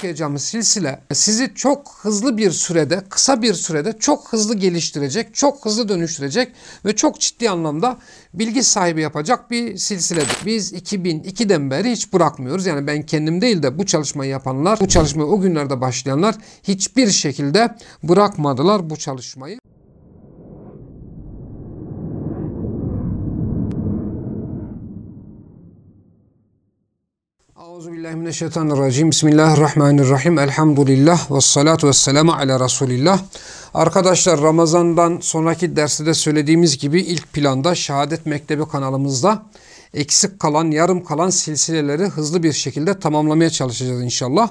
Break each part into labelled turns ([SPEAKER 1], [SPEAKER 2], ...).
[SPEAKER 1] okuyacağımız silsile sizi çok hızlı bir sürede, kısa bir sürede çok hızlı geliştirecek, çok hızlı dönüştürecek ve çok ciddi anlamda bilgi sahibi yapacak bir silsiledir. Biz 2002'den beri hiç bırakmıyoruz. Yani ben kendim değil de bu çalışmayı yapanlar, bu çalışmayı o günlerde başlayanlar hiçbir şekilde bırakmadılar bu çalışmayı. Euzubillahimineşşeytanirracim. Bismillahirrahmanirrahim. Elhamdülillah. Ve salatu ve selamu ala Resulillah. Arkadaşlar Ramazan'dan sonraki derste de söylediğimiz gibi ilk planda Şehadet Mektebi kanalımızda eksik kalan, yarım kalan silsileleri hızlı bir şekilde tamamlamaya çalışacağız inşallah.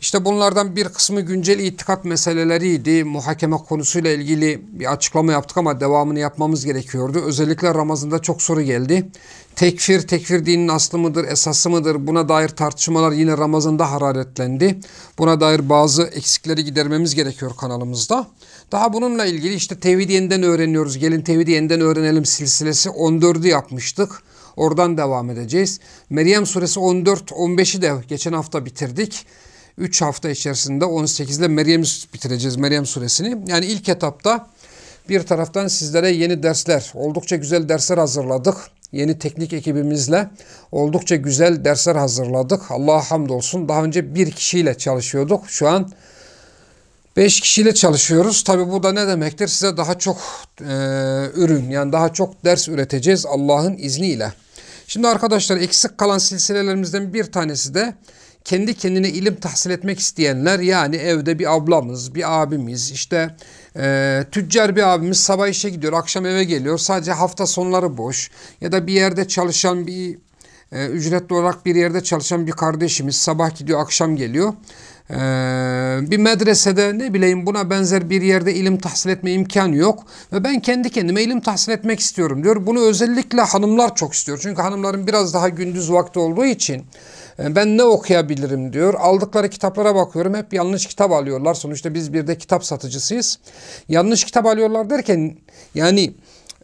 [SPEAKER 1] İşte bunlardan bir kısmı güncel itikat meseleleriydi. Muhakeme konusuyla ilgili bir açıklama yaptık ama devamını yapmamız gerekiyordu. Özellikle Ramazan'da çok soru geldi. Tekfir, tekfir dinin aslı mıdır, esası mıdır? Buna dair tartışmalar yine Ramazan'da hararetlendi. Buna dair bazı eksikleri gidermemiz gerekiyor kanalımızda. Daha bununla ilgili işte tevhid yeniden öğreniyoruz. Gelin tevhid yeniden öğrenelim silsilesi 14'ü yapmıştık. Oradan devam edeceğiz. Meryem suresi 14-15'i de geçen hafta bitirdik. 3 hafta içerisinde 18'de Meryem bitireceğiz Meryem suresini. Yani ilk etapta bir taraftan sizlere yeni dersler, oldukça güzel dersler hazırladık. Yeni teknik ekibimizle oldukça güzel dersler hazırladık. Allah'a hamdolsun. Daha önce bir kişiyle çalışıyorduk. Şu an beş kişiyle çalışıyoruz. Tabi bu da ne demektir? Size daha çok e, ürün yani daha çok ders üreteceğiz Allah'ın izniyle. Şimdi arkadaşlar eksik kalan silsilelerimizden bir tanesi de kendi kendine ilim tahsil etmek isteyenler yani evde bir ablamız, bir abimiz, işte e, tüccar bir abimiz sabah işe gidiyor, akşam eve geliyor. Sadece hafta sonları boş ya da bir yerde çalışan bir e, ücretli olarak bir yerde çalışan bir kardeşimiz sabah gidiyor, akşam geliyor. Ee, bir medresede ne bileyim buna benzer bir yerde ilim tahsil etme imkanı yok ve ben kendi kendime ilim tahsil etmek istiyorum diyor. Bunu özellikle hanımlar çok istiyor. Çünkü hanımların biraz daha gündüz vakti olduğu için ben ne okuyabilirim diyor. Aldıkları kitaplara bakıyorum hep yanlış kitap alıyorlar. Sonuçta biz bir de kitap satıcısıyız. Yanlış kitap alıyorlar derken yani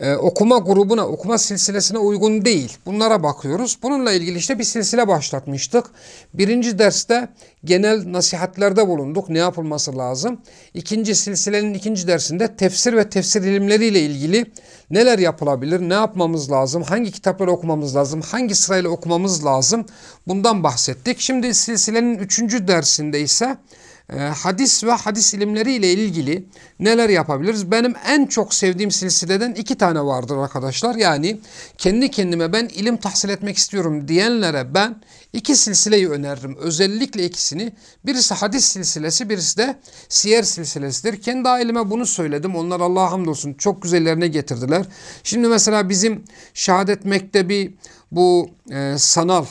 [SPEAKER 1] e, okuma grubuna, okuma silsilesine uygun değil. Bunlara bakıyoruz. Bununla ilgili işte bir silsile başlatmıştık. Birinci derste genel nasihatlerde bulunduk. Ne yapılması lazım? İkinci silsilenin ikinci dersinde tefsir ve tefsir ilimleriyle ilgili neler yapılabilir, ne yapmamız lazım, hangi kitapları okumamız lazım, hangi sırayla okumamız lazım bundan bahsettik. Şimdi silsilenin üçüncü dersinde ise e, hadis ve hadis ilimleri ile ilgili neler yapabiliriz? Benim en çok sevdiğim silsileden iki tane vardır arkadaşlar. Yani kendi kendime ben ilim tahsil etmek istiyorum diyenlere ben iki silsileyi öneririm. Özellikle ikisini. Birisi hadis silsilesi, birisi de siyer silsilesidir. Kendi aileme bunu söyledim. Onlar Allah'a hamdolsun çok güzellerine getirdiler. Şimdi mesela bizim şehadet mektebi bu e, sanal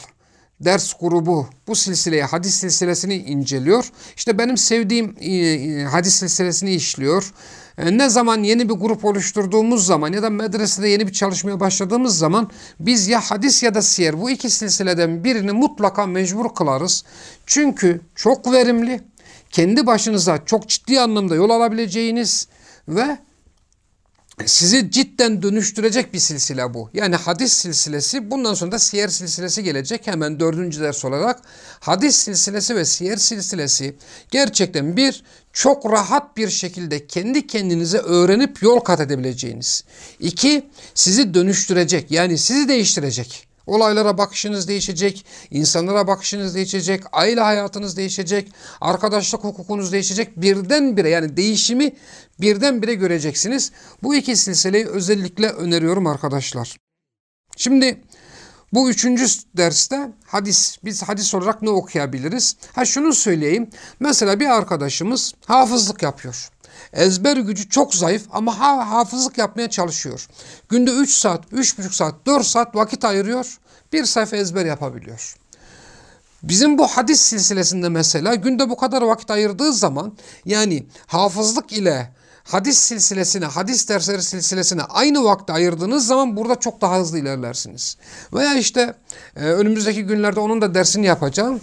[SPEAKER 1] ders grubu bu silsileyi hadis silsilesini inceliyor. İşte benim sevdiğim e, e, hadis silsilesini işliyor. E, ne zaman yeni bir grup oluşturduğumuz zaman ya da medresede yeni bir çalışmaya başladığımız zaman biz ya hadis ya da siyer bu iki silsileden birini mutlaka mecbur kılarız. Çünkü çok verimli, kendi başınıza çok ciddi anlamda yol alabileceğiniz ve sizi cidden dönüştürecek bir silsile bu. Yani hadis silsilesi bundan sonra da siyer silsilesi gelecek hemen dördüncü ders olarak. Hadis silsilesi ve siyer silsilesi gerçekten bir çok rahat bir şekilde kendi kendinize öğrenip yol kat edebileceğiniz. İki sizi dönüştürecek yani sizi değiştirecek. Olaylara bakışınız değişecek, insanlara bakışınız değişecek, aile hayatınız değişecek, arkadaşlık hukukunuz değişecek. Birdenbire yani değişimi birdenbire göreceksiniz. Bu iki silsileyi özellikle öneriyorum arkadaşlar. Şimdi bu üçüncü derste hadis, biz hadis olarak ne okuyabiliriz? Ha şunu söyleyeyim. Mesela bir arkadaşımız hafızlık yapıyor. Ezber gücü çok zayıf ama ha hafızlık yapmaya çalışıyor. Günde 3 saat, 3,5 saat, 4 saat vakit ayırıyor. Bir sayfa ezber yapabiliyor. Bizim bu hadis silsilesinde mesela günde bu kadar vakit ayırdığı zaman yani hafızlık ile hadis silsilesine, hadis dersleri silsilesine aynı vakti ayırdığınız zaman burada çok daha hızlı ilerlersiniz. Veya işte e, önümüzdeki günlerde onun da dersini yapacağım.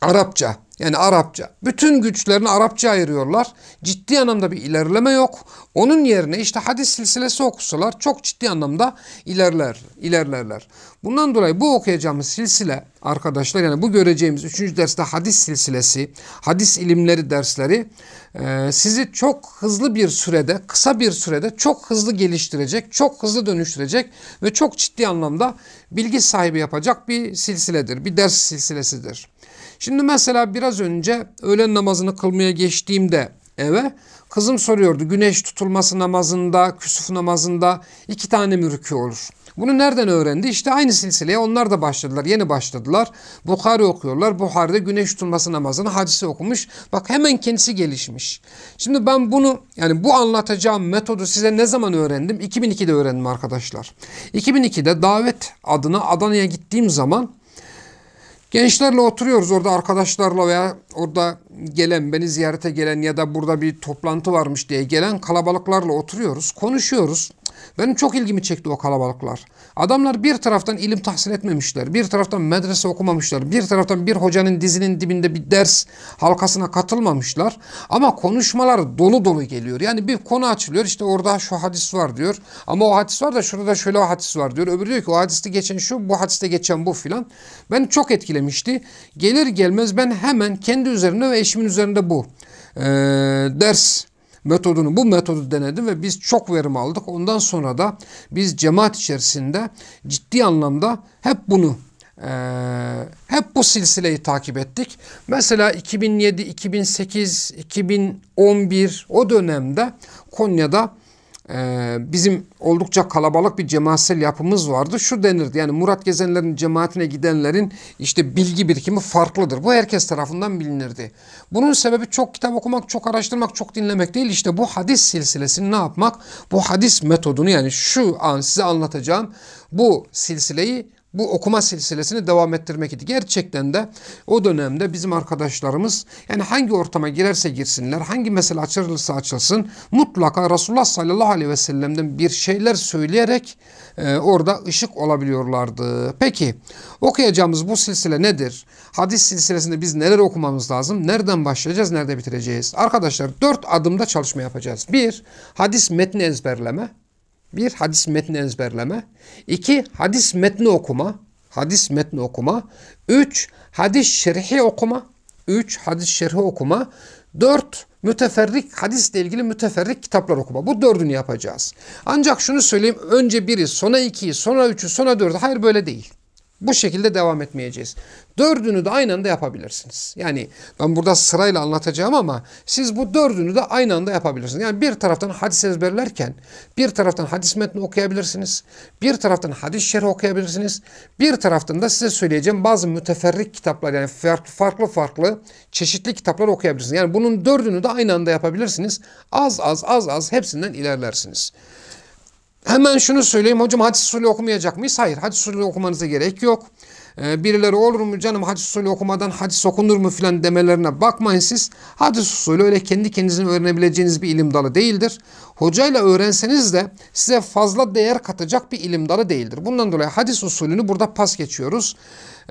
[SPEAKER 1] Arapça. Yani Arapça. Bütün güçlerini Arapça ayırıyorlar. Ciddi anlamda bir ilerleme yok. Onun yerine işte hadis silsilesi okusalar çok ciddi anlamda ilerler, ilerlerler. Bundan dolayı bu okuyacağımız silsile arkadaşlar yani bu göreceğimiz 3. derste hadis silsilesi, hadis ilimleri dersleri e, sizi çok hızlı bir sürede, kısa bir sürede çok hızlı geliştirecek, çok hızlı dönüştürecek ve çok ciddi anlamda bilgi sahibi yapacak bir silsiledir, bir ders silsilesidir. Şimdi mesela biraz önce öğlen namazını kılmaya geçtiğimde eve kızım soruyordu güneş tutulması namazında, küsuf namazında iki tane mürkü olur. Bunu nereden öğrendi? İşte aynı silsileye onlar da başladılar. Yeni başladılar. Bukhari okuyorlar. Bukhari'de güneş tutulması namazını hadisi okumuş. Bak hemen kendisi gelişmiş. Şimdi ben bunu yani bu anlatacağım metodu size ne zaman öğrendim? 2002'de öğrendim arkadaşlar. 2002'de davet adına Adana'ya gittiğim zaman Gençlerle oturuyoruz orada arkadaşlarla veya orada gelen, beni ziyarete gelen ya da burada bir toplantı varmış diye gelen kalabalıklarla oturuyoruz, konuşuyoruz. Benim çok ilgimi çekti o kalabalıklar. Adamlar bir taraftan ilim tahsil etmemişler, bir taraftan medrese okumamışlar, bir taraftan bir hocanın dizinin dibinde bir ders halkasına katılmamışlar. Ama konuşmalar dolu dolu geliyor. Yani bir konu açılıyor işte orada şu hadis var diyor. Ama o hadis var da şurada da şöyle o hadis var diyor. Öbürü diyor ki o hadiste geçen şu, bu hadiste geçen bu filan. Ben çok etkilemişti. Gelir gelmez ben hemen kendi üzerinde ve eşimin üzerinde bu e, ders metodunu, bu metodu denedim ve biz çok verim aldık. Ondan sonra da biz cemaat içerisinde ciddi anlamda hep bunu e, hep bu silsileyi takip ettik. Mesela 2007, 2008, 2011 o dönemde Konya'da ee, bizim oldukça kalabalık bir cemaatsel yapımız vardı. Şu denirdi yani Murat Gezenlerin cemaatine gidenlerin işte bilgi birikimi farklıdır. Bu herkes tarafından bilinirdi. Bunun sebebi çok kitap okumak, çok araştırmak, çok dinlemek değil. İşte bu hadis silsilesini ne yapmak? Bu hadis metodunu yani şu an size anlatacağım bu silsileyi bu okuma silsilesini devam ettirmek idi. Gerçekten de o dönemde bizim arkadaşlarımız yani hangi ortama girerse girsinler, hangi mesele açılırsa açılsın mutlaka Resulullah sallallahu aleyhi ve sellem'den bir şeyler söyleyerek e, orada ışık olabiliyorlardı. Peki okuyacağımız bu silsile nedir? Hadis silsilesinde biz neler okumamız lazım? Nereden başlayacağız, nerede bitireceğiz? Arkadaşlar dört adımda çalışma yapacağız. Bir, hadis metni ezberleme. Bir, hadis metni ezberleme. İki, hadis metni okuma. Hadis metni okuma. Üç, hadis şerhi okuma. Üç, hadis şerhi okuma. Dört, müteferrik, hadisle ilgili müteferrik kitaplar okuma. Bu dördünü yapacağız. Ancak şunu söyleyeyim. Önce biri, sonra ikiyi, sonra üçü, sonra dördü. Hayır böyle değil. Bu şekilde devam etmeyeceğiz. Dördünü de aynı anda yapabilirsiniz. Yani ben burada sırayla anlatacağım ama siz bu dördünü de aynı anda yapabilirsiniz. Yani bir taraftan hadis ezberlerken bir taraftan hadis metni okuyabilirsiniz. Bir taraftan hadis şerhi okuyabilirsiniz. Bir taraftan da size söyleyeceğim bazı müteferrik kitaplar yani farklı farklı, farklı çeşitli kitaplar okuyabilirsiniz. Yani bunun dördünü de aynı anda yapabilirsiniz. Az az az az hepsinden ilerlersiniz. Hemen şunu söyleyeyim hocam hadis usulü okumayacak mıyız? Hayır hadis usulü okumanıza gerek yok. Ee, birileri olur mu canım hadis usulü okumadan hadis okunur mu filan demelerine bakmayın siz. Hadis usulü öyle kendi kendinizin öğrenebileceğiniz bir ilim dalı değildir. Hocayla öğrenseniz de size fazla değer katacak bir ilim dalı değildir. Bundan dolayı hadis usulünü burada pas geçiyoruz.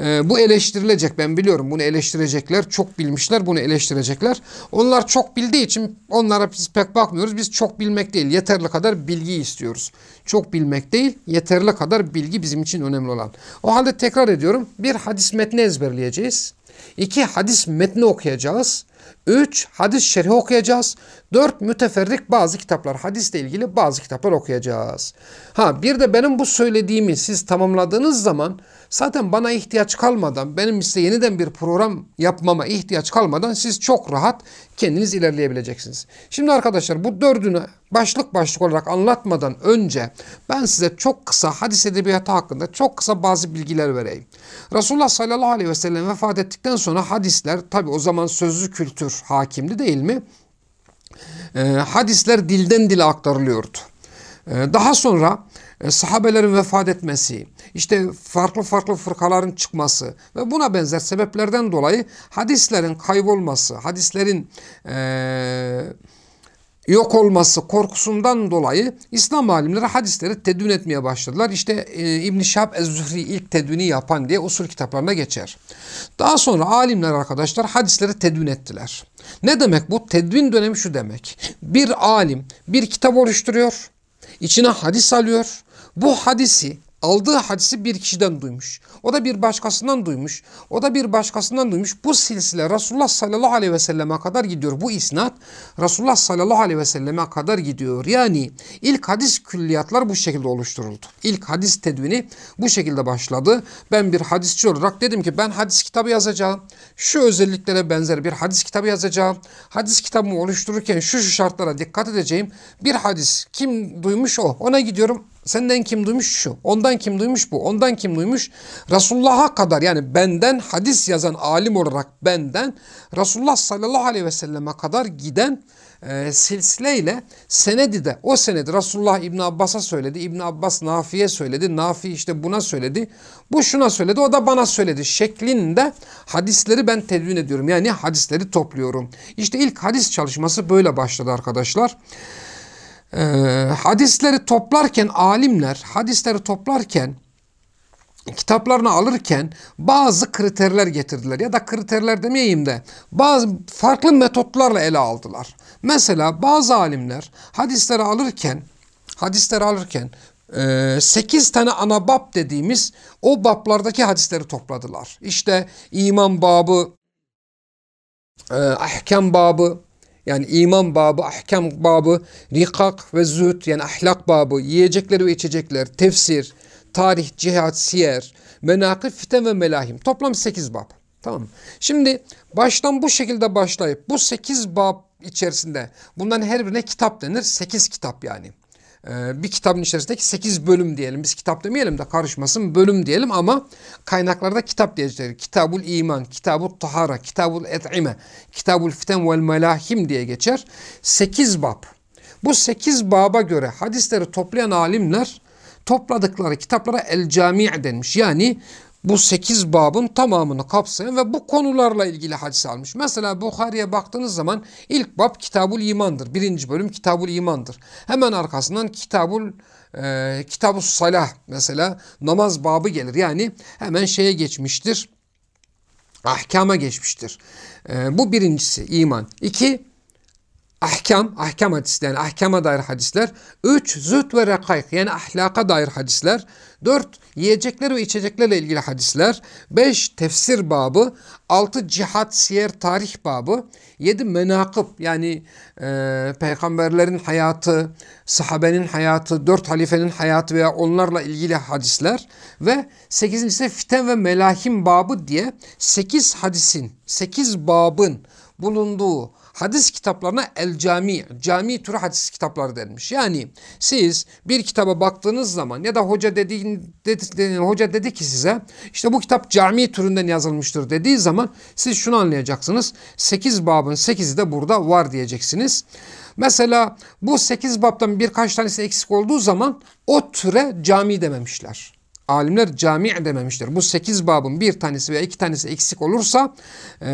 [SPEAKER 1] Ee, bu eleştirilecek ben biliyorum bunu eleştirecekler çok bilmişler bunu eleştirecekler. Onlar çok bildiği için onlara biz pek bakmıyoruz biz çok bilmek değil yeterli kadar bilgi istiyoruz. Çok bilmek değil yeterli kadar bilgi bizim için önemli olan. O halde tekrar ediyorum bir hadis metni ezberleyeceğiz. İki hadis metni okuyacağız. Üç hadis şerhi okuyacağız. Dört müteferrik bazı kitaplar hadisle ilgili bazı kitaplar okuyacağız. Ha bir de benim bu söylediğimi siz tamamladığınız zaman Zaten bana ihtiyaç kalmadan, benim size yeniden bir program yapmama ihtiyaç kalmadan siz çok rahat kendiniz ilerleyebileceksiniz. Şimdi arkadaşlar bu dördünü başlık başlık olarak anlatmadan önce ben size çok kısa hadis edebiyatı hakkında çok kısa bazı bilgiler vereyim. Resulullah sallallahu aleyhi ve sellem vefat ettikten sonra hadisler tabi o zaman sözlü kültür hakimdi değil mi? E, hadisler dilden dile aktarılıyordu. E, daha sonra e, sahabelerin vefat etmesi, işte farklı farklı fırkaların çıkması ve buna benzer sebeplerden dolayı hadislerin kaybolması, hadislerin e, yok olması korkusundan dolayı İslam alimleri hadisleri tedvin etmeye başladılar. İşte e, İbn Şahab Ez-Zuhri ilk tedvini yapan diye usul kitaplarına geçer. Daha sonra alimler arkadaşlar hadisleri tedvin ettiler. Ne demek bu? Tedvin dönemi şu demek. Bir alim bir kitap oluşturuyor, içine hadis alıyor. Bu hadisi aldığı hadisi bir kişiden duymuş. O da bir başkasından duymuş. O da bir başkasından duymuş. Bu silsile Resulullah sallallahu aleyhi ve selleme kadar gidiyor. Bu isnat Resulullah sallallahu aleyhi ve selleme kadar gidiyor. Yani ilk hadis külliyatlar bu şekilde oluşturuldu. İlk hadis tedvini bu şekilde başladı. Ben bir hadisçi olarak dedim ki ben hadis kitabı yazacağım. Şu özelliklere benzer bir hadis kitabı yazacağım. Hadis kitabımı oluştururken şu şu şartlara dikkat edeceğim. Bir hadis kim duymuş o. Ona gidiyorum Senden kim duymuş şu, ondan kim duymuş bu, ondan kim duymuş? Resulullah'a kadar yani benden hadis yazan alim olarak benden Resulullah sallallahu aleyhi ve selleme kadar giden e, silsileyle senedi de o senedi Resulullah İbn Abbas'a söyledi. İbn Abbas Nafi'ye söyledi. Nafi işte buna söyledi. Bu şuna söyledi. O da bana söyledi. Şeklinde hadisleri ben tedvin ediyorum. Yani hadisleri topluyorum. İşte ilk hadis çalışması böyle başladı arkadaşlar e, hadisleri toplarken alimler hadisleri toplarken kitaplarını alırken bazı kriterler getirdiler ya da kriterler demeyeyim de bazı farklı metotlarla ele aldılar. Mesela bazı alimler hadisleri alırken hadisleri alırken 8 tane ana bab dediğimiz o bablardaki hadisleri topladılar. İşte iman babı, ahkam babı, yani iman babı, ahkam babı, rikak ve zühd yani ahlak babı, yiyecekler ve içecekler, tefsir, tarih, cihat, siyer, menakif, fiten ve melahim. Toplam 8 bab. Tamam Şimdi baştan bu şekilde başlayıp bu 8 bab içerisinde bunların her birine kitap denir. 8 kitap yani. Ee, bir kitabın içerisindeki 8 bölüm diyelim. Biz kitap demeyelim de karışmasın bölüm diyelim ama kaynaklarda kitap diyecekler. Kitabul iman, kitabul tahara, kitabul et'ime, kitabul fiten vel melahim diye geçer. 8 bab. Bu 8 baba göre hadisleri toplayan alimler topladıkları kitaplara el cami' denmiş. Yani bu sekiz babın tamamını kapsayan ve bu konularla ilgili hadis almış. Mesela Bukhari'ye baktığınız zaman ilk bab Kitabul İman'dır. Birinci bölüm Kitabul İman'dır. Hemen arkasından Kitabul e, Kitabus Salah mesela namaz babı gelir. Yani hemen şeye geçmiştir. Ahkama geçmiştir. E, bu birincisi iman. İki ahkam, ahkam hadisler yani ahkama dair hadisler. Üç, züht ve rekayk yani ahlaka dair hadisler. Dört, yiyecekler ve içeceklerle ilgili hadisler. Beş, tefsir babı. Altı, cihat, siyer, tarih babı. Yedi, menakıb yani e, peygamberlerin hayatı, sahabenin hayatı, dört halifenin hayatı veya onlarla ilgili hadisler. Ve sekizincisi fiten ve melahim babı diye sekiz hadisin, sekiz babın bulunduğu hadis kitaplarına el cami, cami türü hadis kitapları denmiş. Yani siz bir kitaba baktığınız zaman ya da hoca dediğin, dedi, hoca dedi ki size işte bu kitap cami türünden yazılmıştır dediği zaman siz şunu anlayacaksınız. 8 babın 8'i de burada var diyeceksiniz. Mesela bu 8 babdan birkaç tanesi eksik olduğu zaman o türe cami dememişler alimler cami dememiştir. Bu sekiz babın bir tanesi veya iki tanesi eksik olursa e,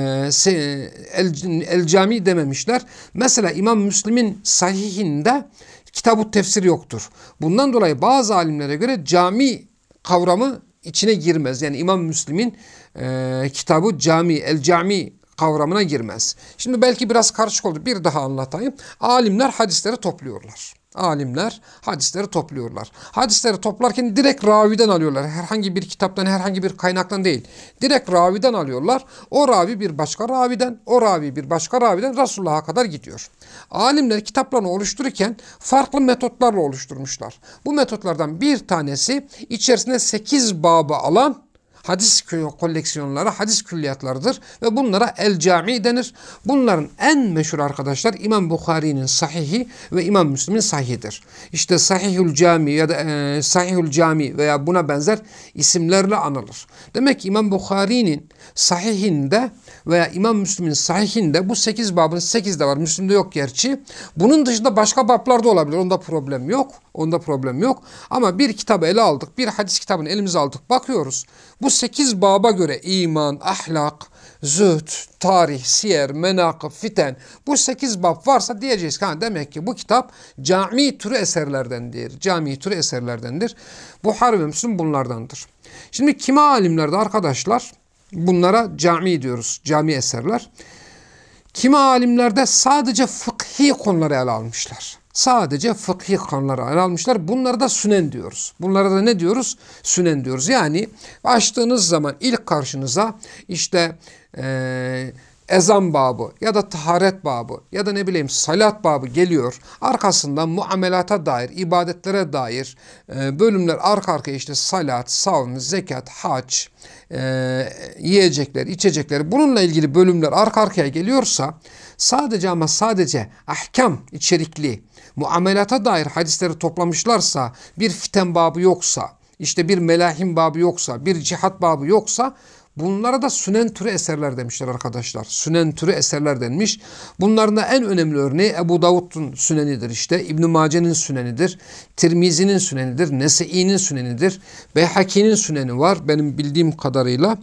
[SPEAKER 1] el, el cami dememişler. Mesela İmam Müslim'in sahihinde kitabı tefsir yoktur. Bundan dolayı bazı alimlere göre cami kavramı içine girmez. Yani İmam Müslim'in e, kitabı cami, el cami kavramına girmez. Şimdi belki biraz karışık oldu. Bir daha anlatayım. Alimler hadisleri topluyorlar alimler hadisleri topluyorlar. Hadisleri toplarken direkt raviden alıyorlar. Herhangi bir kitaptan, herhangi bir kaynaktan değil. Direkt raviden alıyorlar. O ravi bir başka raviden, o ravi bir başka raviden Resulullah'a kadar gidiyor. Alimler kitaplarını oluştururken farklı metotlarla oluşturmuşlar. Bu metotlardan bir tanesi içerisinde 8 babı alan hadis koleksiyonları, hadis külliyatlarıdır ve bunlara el cami denir. Bunların en meşhur arkadaşlar İmam Bukhari'nin sahihi ve İmam Müslim'in sahihidir. İşte sahihül cami ya da e, sahihül cami veya buna benzer isimlerle anılır. Demek ki İmam Bukhari'nin sahihinde veya İmam Müslim'in sahihinde bu 8 babın 8 de var. Müslim'de yok gerçi. Bunun dışında başka bablar da olabilir. Onda problem yok. Onda problem yok. Ama bir kitabı ele aldık. Bir hadis kitabını elimize aldık. Bakıyoruz. Bu 8 baba göre iman, ahlak, zühd, tarih, siyer, menakıb, fiten bu sekiz bab varsa diyeceğiz ki demek ki bu kitap cami türü eserlerdendir. Cami türü eserlerdendir. Buhari ve Müslim bunlardandır. Şimdi kime alimlerde arkadaşlar bunlara cami diyoruz. Cami eserler. Kimi alimlerde sadece fıkhi konuları ele almışlar. Sadece fıkhi konuları ele almışlar. Bunlara da sünen diyoruz. Bunlara da ne diyoruz? Sünen diyoruz. Yani açtığınız zaman ilk karşınıza işte e, ezan babı ya da taharet babı ya da ne bileyim salat babı geliyor. Arkasından muamelata dair, ibadetlere dair e, bölümler arka arkaya işte salat, savm, zekat, hac, e, yiyecekler, içecekler bununla ilgili bölümler arka arkaya geliyorsa sadece ama sadece ahkam içerikli muamelata dair hadisleri toplamışlarsa bir fiten babı yoksa işte bir melahim babı yoksa bir cihat babı yoksa Bunlara da sünen türü eserler demişler arkadaşlar. Sünen türü eserler denmiş. Bunların da en önemli örneği Ebu Davud'un sünenidir işte. İbn-i Mace'nin sünenidir. Tirmizi'nin sünenidir. Nese'i'nin sünenidir. Beyhaki'nin süneni var benim bildiğim kadarıyla.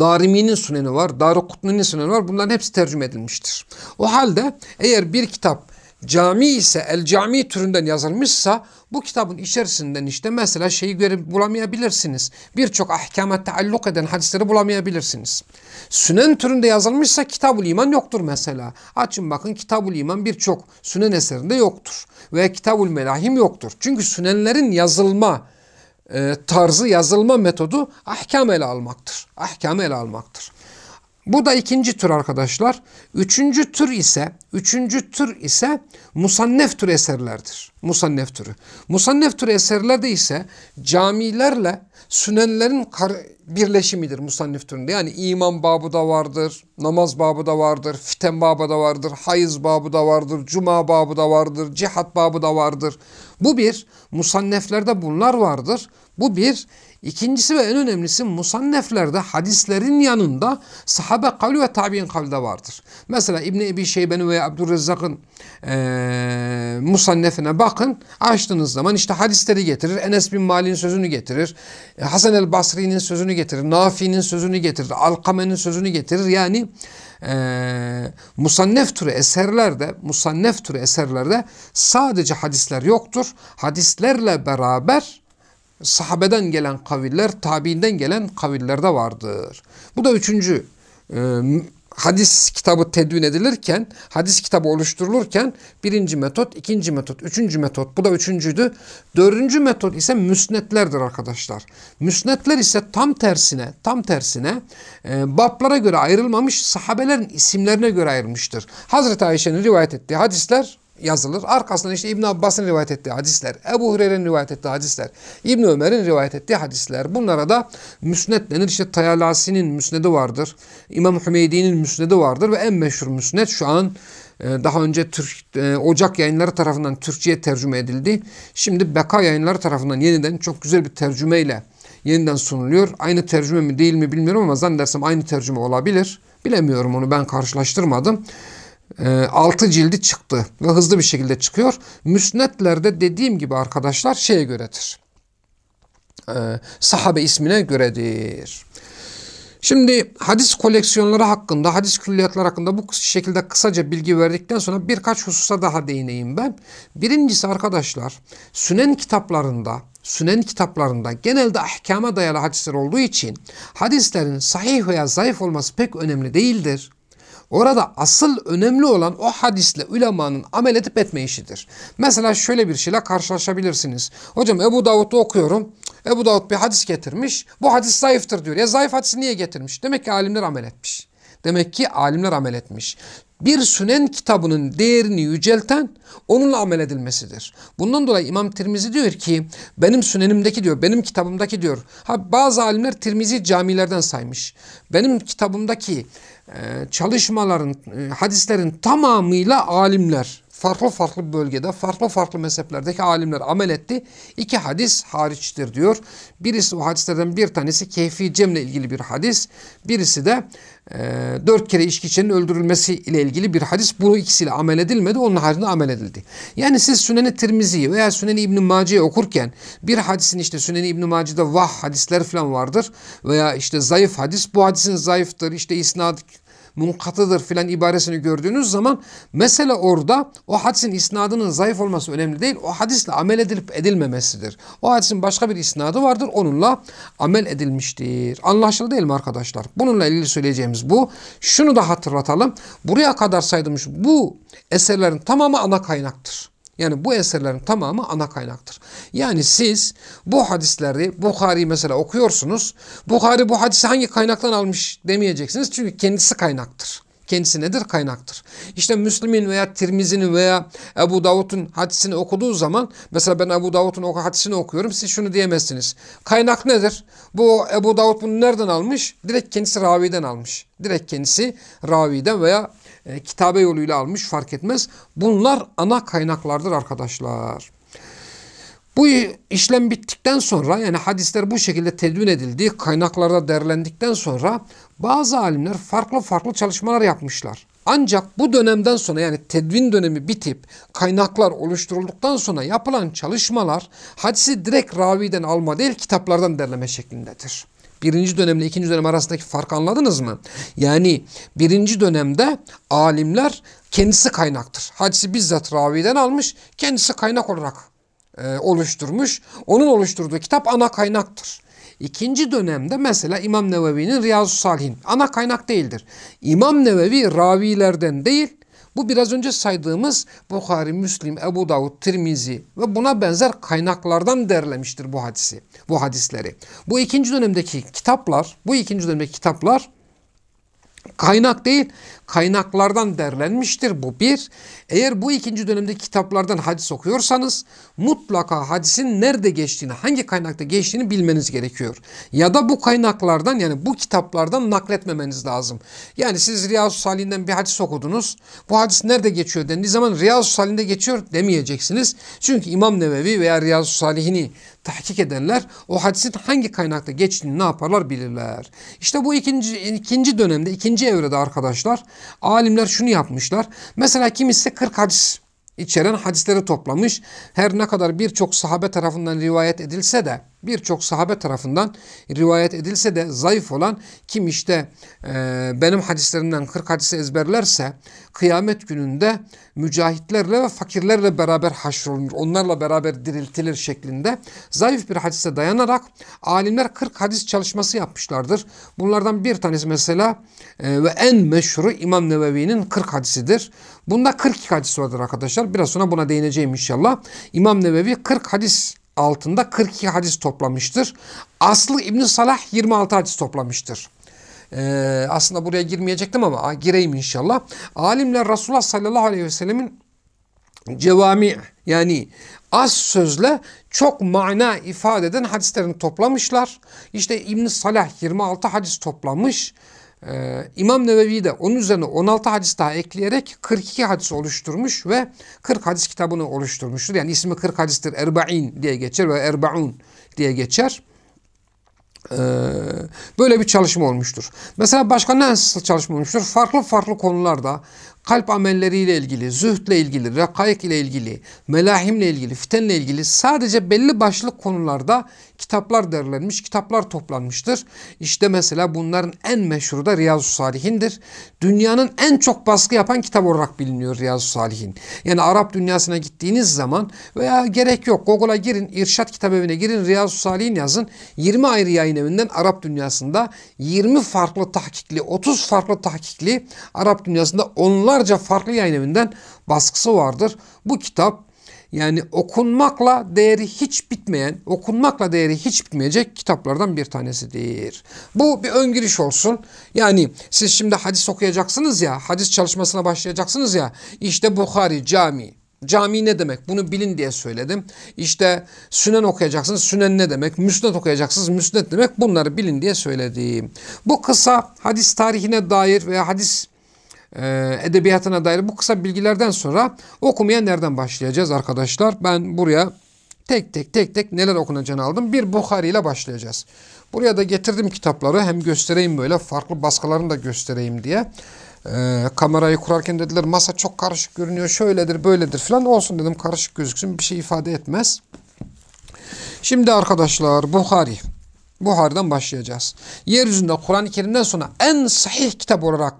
[SPEAKER 1] Darimi'nin süneni var. Darukutni'nin süneni var. Bunların hepsi tercüme edilmiştir. O halde eğer bir kitap cami ise el cami türünden yazılmışsa bu kitabın içerisinden işte mesela şeyi görüp bulamayabilirsiniz. Birçok ahkama taalluk eden hadisleri bulamayabilirsiniz. Sünen türünde yazılmışsa Kitabul İman yoktur mesela. Açın bakın Kitabul İman birçok sünen eserinde yoktur. Ve Kitabul Melahim yoktur. Çünkü sünenlerin yazılma e, tarzı, yazılma metodu ahkam ele almaktır. Ahkam ele almaktır. Bu da ikinci tür arkadaşlar. Üçüncü tür ise üçüncü tür ise musannef tür eserlerdir. Musannef türü. Musannef tür eserlerde ise camilerle sünenlerin birleşimidir musannef türünde. Yani iman babı da vardır, namaz babı da vardır, fiten babı da vardır, hayız babı da vardır, cuma babı da vardır, cihat babı da vardır. Bu bir, musanneflerde bunlar vardır. Bu bir, İkincisi ve en önemlisi musanneflerde hadislerin yanında sahabe kavli ve tabi'in kavli de vardır. Mesela İbni Ebi Şeybe'nin ve Abdurrezzak'ın e, musannefine bakın. Açtığınız zaman işte hadisleri getirir. Enes bin Malik'in sözünü getirir. E, Hasan el Basri'nin sözünü getirir. Nafi'nin sözünü getirir. Alkame'nin sözünü getirir. Yani e, musannef türü eserlerde musannef türü eserlerde sadece hadisler yoktur. Hadislerle beraber sahabeden gelen kaviller, tabiinden gelen kaviller de vardır. Bu da üçüncü e, hadis kitabı tedvin edilirken, hadis kitabı oluşturulurken birinci metot, ikinci metot, üçüncü metot. Bu da üçüncüydü. Dördüncü metot ise müsnetlerdir arkadaşlar. Müsnetler ise tam tersine, tam tersine e, bablara göre ayrılmamış, sahabelerin isimlerine göre ayrılmıştır. Hazreti Ayşe'nin rivayet ettiği hadisler yazılır. Arkasından işte İbn Abbas'ın rivayet ettiği hadisler, Ebu Hureyre'nin rivayet ettiği hadisler, İbn Ömer'in rivayet ettiği hadisler. Bunlara da müsned denir. İşte Tayalasi'nin müsnedi vardır. İmam Hümeydi'nin müsnedi vardır ve en meşhur müsned şu an e, daha önce Türk e, Ocak yayınları tarafından Türkçe'ye tercüme edildi. Şimdi Beka yayınları tarafından yeniden çok güzel bir tercümeyle yeniden sunuluyor. Aynı tercüme mi değil mi bilmiyorum ama zannedersem aynı tercüme olabilir. Bilemiyorum onu ben karşılaştırmadım. 6 ee, cildi çıktı ve hızlı bir şekilde çıkıyor. Müsnetlerde dediğim gibi arkadaşlar şeye göredir. Ee, sahabe ismine göredir. Şimdi hadis koleksiyonları hakkında, hadis külliyatları hakkında bu şekilde kısaca bilgi verdikten sonra birkaç hususa daha değineyim ben. Birincisi arkadaşlar, sünen kitaplarında, sünen kitaplarında genelde ahkama dayalı hadisler olduğu için hadislerin sahih veya zayıf olması pek önemli değildir. Orada asıl önemli olan o hadisle ulemanın amel edip etme işidir. Mesela şöyle bir şeyle karşılaşabilirsiniz. Hocam Ebu Davud'u okuyorum. Ebu Davud bir hadis getirmiş. Bu hadis zayıftır diyor. Ya zayıf hadisi niye getirmiş? Demek ki alimler amel etmiş. Demek ki alimler amel etmiş. Bir sünen kitabının değerini yücelten onunla amel edilmesidir. Bundan dolayı İmam Tirmizi diyor ki benim sünenimdeki diyor, benim kitabımdaki diyor. Ha bazı alimler Tirmizi camilerden saymış. Benim kitabımdaki e, çalışmaların, e, hadislerin tamamıyla alimler farklı farklı bölgede farklı farklı mezheplerdeki alimler amel etti. İki hadis hariçtir diyor. Birisi o hadislerden bir tanesi keyfi cemle ilgili bir hadis. Birisi de e, dört kere içki öldürülmesi ile ilgili bir hadis. Bu ikisiyle amel edilmedi. Onun haricinde amel edildi. Yani siz Sünen-i Tirmizi'yi veya Sünen-i İbn-i okurken bir hadisin işte Sünen-i İbn-i vah hadisler falan vardır. Veya işte zayıf hadis. Bu hadisin zayıftır. işte isnad munkatıdır filan ibaresini gördüğünüz zaman mesele orada o hadisin isnadının zayıf olması önemli değil. O hadisle amel edilip edilmemesidir. O hadisin başka bir isnadı vardır. Onunla amel edilmiştir. Anlaşıldı değil mi arkadaşlar? Bununla ilgili söyleyeceğimiz bu. Şunu da hatırlatalım. Buraya kadar saydığımız bu eserlerin tamamı ana kaynaktır. Yani bu eserlerin tamamı ana kaynaktır. Yani siz bu hadisleri Bukhari mesela okuyorsunuz. Bukhari bu hadisi hangi kaynaktan almış demeyeceksiniz. Çünkü kendisi kaynaktır. Kendisi nedir? Kaynaktır. İşte Müslim'in veya Tirmizi'nin veya Ebu Davud'un hadisini okuduğu zaman mesela ben Ebu Davud'un hadisini okuyorum. Siz şunu diyemezsiniz. Kaynak nedir? Bu Ebu Davud bunu nereden almış? Direkt kendisi raviden almış. Direkt kendisi raviden veya e, kitabe yoluyla almış fark etmez. Bunlar ana kaynaklardır arkadaşlar. Bu işlem bittikten sonra yani hadisler bu şekilde tedvin edildiği kaynaklarda derlendikten sonra bazı alimler farklı farklı çalışmalar yapmışlar. Ancak bu dönemden sonra yani tedvin dönemi bitip kaynaklar oluşturulduktan sonra yapılan çalışmalar hadisi direkt raviden alma değil kitaplardan derleme şeklindedir birinci dönemle ikinci dönem arasındaki farkı anladınız mı? Yani birinci dönemde alimler kendisi kaynaktır. Hadisi bizzat raviden almış, kendisi kaynak olarak e, oluşturmuş. Onun oluşturduğu kitap ana kaynaktır. İkinci dönemde mesela İmam Nevevi'nin Riyazu Salihin ana kaynak değildir. İmam Nevevi ravilerden değil, bu biraz önce saydığımız Bukhari, Müslim, Ebu Davud, Tirmizi ve buna benzer kaynaklardan derlemiştir bu hadisi, bu hadisleri. Bu ikinci dönemdeki kitaplar, bu ikinci dönemdeki kitaplar kaynak değil, kaynaklardan derlenmiştir. Bu bir. Eğer bu ikinci dönemde kitaplardan hadis okuyorsanız mutlaka hadisin nerede geçtiğini, hangi kaynakta geçtiğini bilmeniz gerekiyor. Ya da bu kaynaklardan yani bu kitaplardan nakletmemeniz lazım. Yani siz Riyazu Salih'inden bir hadis okudunuz. Bu hadis nerede geçiyor dendiği zaman Riyazu Salih'inde geçiyor demeyeceksiniz. Çünkü İmam Nevevi veya Riyazu Salih'ini tahkik edenler o hadisin hangi kaynakta geçtiğini ne yaparlar bilirler. İşte bu ikinci, ikinci dönemde, ikinci evrede arkadaşlar alimler şunu yapmışlar. Mesela kimisi 40 hadis içeren hadisleri toplamış. Her ne kadar birçok sahabe tarafından rivayet edilse de birçok sahabe tarafından rivayet edilse de zayıf olan kim işte e, benim hadislerimden 40 hadisi ezberlerse kıyamet gününde mücahitlerle ve fakirlerle beraber haşrolunur. Onlarla beraber diriltilir şeklinde zayıf bir hadise dayanarak alimler 40 hadis çalışması yapmışlardır. Bunlardan bir tanesi mesela e, ve en meşhuru İmam Nevevi'nin 40 hadisidir. Bunda 42 hadis vardır arkadaşlar. Biraz sonra buna değineceğim inşallah. İmam Nevevi 40 hadis altında 42 hadis toplamıştır. Aslı İbn Salah 26 hadis toplamıştır. Ee, aslında buraya girmeyecektim ama gireyim inşallah. Alimler Resulullah sallallahu aleyhi ve sellemin cevami yani az sözle çok mana ifade eden hadislerini toplamışlar. İşte İbn Salah 26 hadis toplamış. Ee, İmam Nevevi de onun üzerine 16 hadis daha ekleyerek 42 hadis oluşturmuş ve 40 hadis kitabını oluşturmuştur. Yani ismi 40 hadistir. Erba'in diye geçer ve Erba'un diye geçer. Ee, böyle bir çalışma olmuştur. Mesela başka nasıl çalışma olmuştur? Farklı farklı konularda kalp amelleriyle ilgili, zühdle ilgili, rekayık ile ilgili, melahimle ilgili, fitenle ilgili sadece belli başlı konularda kitaplar derlenmiş, kitaplar toplanmıştır. İşte mesela bunların en meşhuru da Riyazu Salihin'dir. Dünyanın en çok baskı yapan kitap olarak biliniyor Riyazu Salihin. Yani Arap dünyasına gittiğiniz zaman veya gerek yok Google'a girin, İrşad Kitabevine girin, Riyazu Salihin yazın. 20 ayrı yayın evinden Arap dünyasında 20 farklı tahkikli, 30 farklı tahkikli Arap dünyasında onlarca farklı yayın evinden baskısı vardır. Bu kitap yani okunmakla değeri hiç bitmeyen, okunmakla değeri hiç bitmeyecek kitaplardan bir tanesidir. Bu bir ön giriş olsun. Yani siz şimdi hadis okuyacaksınız ya, hadis çalışmasına başlayacaksınız ya, işte Bukhari, cami, Cami ne demek? Bunu bilin diye söyledim. İşte sünen okuyacaksınız. Sünen ne demek? Müsned okuyacaksınız. Müsned demek? Bunları bilin diye söyledim. Bu kısa hadis tarihine dair veya hadis e, edebiyatına dair bu kısa bilgilerden sonra okumaya nereden başlayacağız arkadaşlar? Ben buraya tek tek tek tek neler okunacağını aldım. Bir Bukhari ile başlayacağız. Buraya da getirdim kitapları hem göstereyim böyle farklı baskılarını da göstereyim diye. Ee, kamerayı kurarken dediler masa çok karışık görünüyor şöyledir böyledir falan olsun dedim karışık gözüksün bir şey ifade etmez. Şimdi arkadaşlar Bukhari. Buhari'den başlayacağız. Yeryüzünde Kur'an-ı Kerim'den sonra en sahih kitap olarak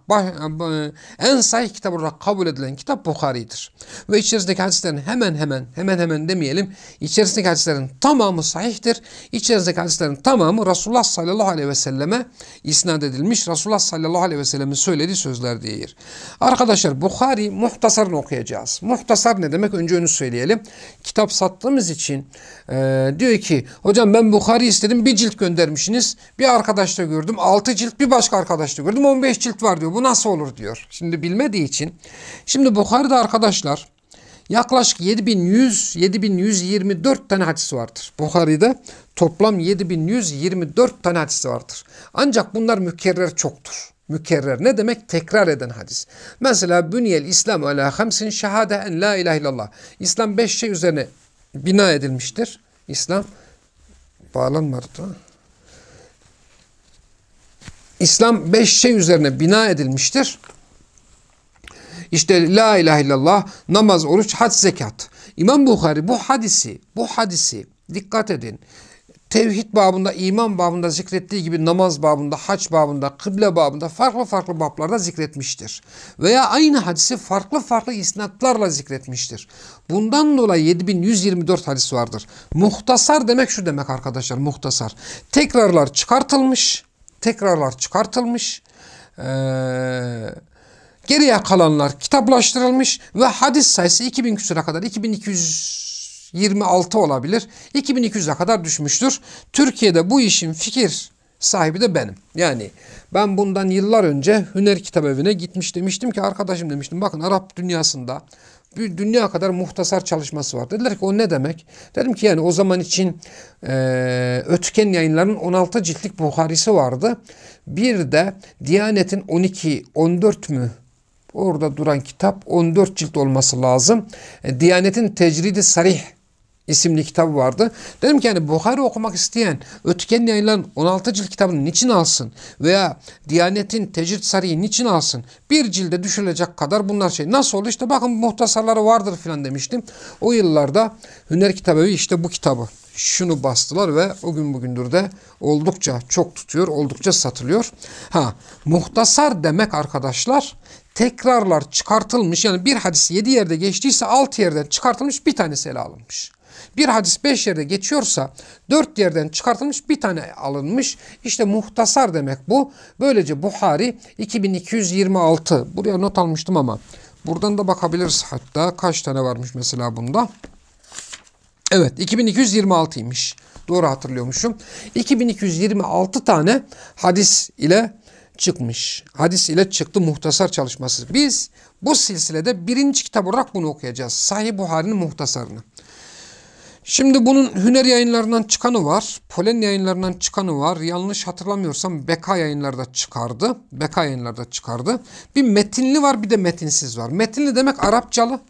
[SPEAKER 1] en sahih kitap olarak kabul edilen kitap Bukhari'dir. Ve içerisindeki hadislerin hemen hemen hemen hemen demeyelim. İçerisindeki hadislerin tamamı sahihtir. İçerisindeki hadislerin tamamı Resulullah sallallahu aleyhi ve selleme isnat edilmiş. Resulullah sallallahu aleyhi ve sellemin söylediği sözler değildir. Arkadaşlar Bukhari muhtasarını okuyacağız. Muhtasar ne demek? Önce onu söyleyelim. Kitap sattığımız için e, diyor ki hocam ben Bukhari istedim bir cilt göndermişsiniz. Bir arkadaşta gördüm 6 cilt bir başka arkadaşta gördüm 15 cilt var diyor. Bu nasıl olur diyor. Şimdi bilmediği için. Şimdi Bukhari'de arkadaşlar yaklaşık 7100 7124 tane hadis vardır. Bukhari'de toplam 7124 tane hadis vardır. Ancak bunlar mükerrer çoktur. Mükerrer ne demek? Tekrar eden hadis. Mesela bünyel İslam ala hamsin şehade en la ilahe illallah. İslam beş şey üzerine bina edilmiştir. İslam bağlanmadı. İslam beş şey üzerine bina edilmiştir. İşte la ilahe illallah, namaz, oruç, hac, zekat. İmam Bukhari bu hadisi, bu hadisi dikkat edin. Tevhid babında, iman babında zikrettiği gibi namaz babında, hac babında, kıble babında farklı farklı bablarda zikretmiştir. Veya aynı hadisi farklı farklı isnatlarla zikretmiştir. Bundan dolayı 7124 hadis vardır. Muhtasar demek şu demek arkadaşlar, muhtasar. Tekrarlar çıkartılmış, tekrarlar çıkartılmış. Ee, geriye kalanlar kitaplaştırılmış ve hadis sayısı 2000 küsura kadar 2226 olabilir. 2200'e kadar düşmüştür. Türkiye'de bu işin fikir sahibi de benim. Yani ben bundan yıllar önce Hüner Kitap Evi'ne gitmiş demiştim ki arkadaşım demiştim bakın Arap dünyasında bir dünya kadar muhtasar çalışması var. Dediler ki o ne demek? Dedim ki yani o zaman için e, Ötken yayınlarının 16 ciltlik Buharisi vardı. Bir de Diyanet'in 12, 14 mü? Orada duran kitap 14 cilt olması lazım. E, Diyanet'in Tecridi Sarih isimli kitabı vardı. Dedim ki yani Bukhari okumak isteyen Ötken Yayınları'nın 16 cilt kitabını niçin alsın? Veya Diyanet'in Tecrid Sarı'yı niçin alsın? Bir cilde düşülecek kadar bunlar şey. Nasıl oldu? İşte bakın muhtasarları vardır filan demiştim. O yıllarda Hüner Kitabı işte bu kitabı şunu bastılar ve o gün bugündür de oldukça çok tutuyor, oldukça satılıyor. Ha, muhtasar demek arkadaşlar tekrarlar çıkartılmış yani bir hadis 7 yerde geçtiyse 6 yerden çıkartılmış bir tanesi ele alınmış. Bir hadis beş yerde geçiyorsa dört yerden çıkartılmış bir tane alınmış. İşte muhtasar demek bu. Böylece Buhari 2226. Buraya not almıştım ama buradan da bakabiliriz hatta kaç tane varmış mesela bunda. Evet 2226'ymış. Doğru hatırlıyormuşum. 2226 tane hadis ile çıkmış. Hadis ile çıktı muhtasar çalışması. Biz bu silsilede birinci kitap olarak bunu okuyacağız. Sahih Buhari'nin muhtasarını. Şimdi bunun Hüner yayınlarından çıkanı var. Polen yayınlarından çıkanı var. Yanlış hatırlamıyorsam Beka yayınlarda çıkardı. Beka yayınlarda çıkardı. Bir metinli var bir de metinsiz var. Metinli demek Arapçalı.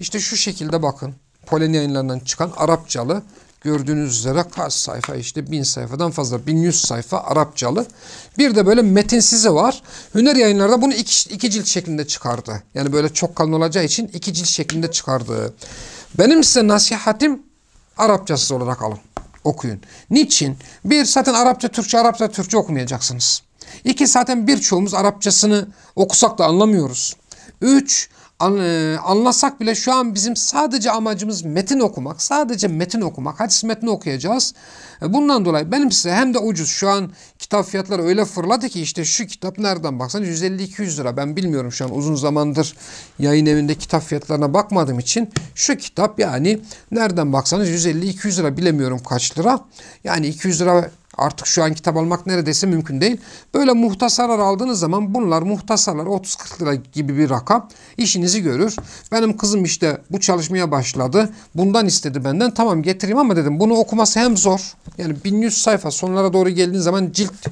[SPEAKER 1] İşte şu şekilde bakın. Polen yayınlarından çıkan Arapçalı. Gördüğünüz üzere kaç sayfa işte bin sayfadan fazla 1100 sayfa Arapçalı. Bir de böyle metinsizi var. Hüner yayınlarda bunu iki, iki cilt şeklinde çıkardı. Yani böyle çok kalın olacağı için iki cilt şeklinde çıkardı. Benim size nasihatim Arapçasız olarak alın. Okuyun. Niçin? Bir, zaten Arapça, Türkçe, Arapça, Türkçe okumayacaksınız. İki, zaten birçoğumuz Arapçasını okusak da anlamıyoruz. Üç, anlasak bile şu an bizim sadece amacımız metin okumak. Sadece metin okumak. Hadis metni okuyacağız. E, bundan dolayı benim size hem de ucuz. Şu an kitap fiyatları öyle fırladı ki işte şu kitap nereden baksan 150-200 lira. Ben bilmiyorum şu an uzun zamandır yayın evinde kitap fiyatlarına bakmadığım için şu kitap yani nereden baksanız 150-200 lira bilemiyorum kaç lira. Yani 200 lira Artık şu an kitap almak neredeyse mümkün değil. Böyle muhtasarlar aldığınız zaman bunlar muhtasarlar 30-40 lira gibi bir rakam işinizi görür. Benim kızım işte bu çalışmaya başladı. Bundan istedi benden. Tamam getireyim ama dedim bunu okuması hem zor. Yani 1100 sayfa sonlara doğru geldiğin zaman cilt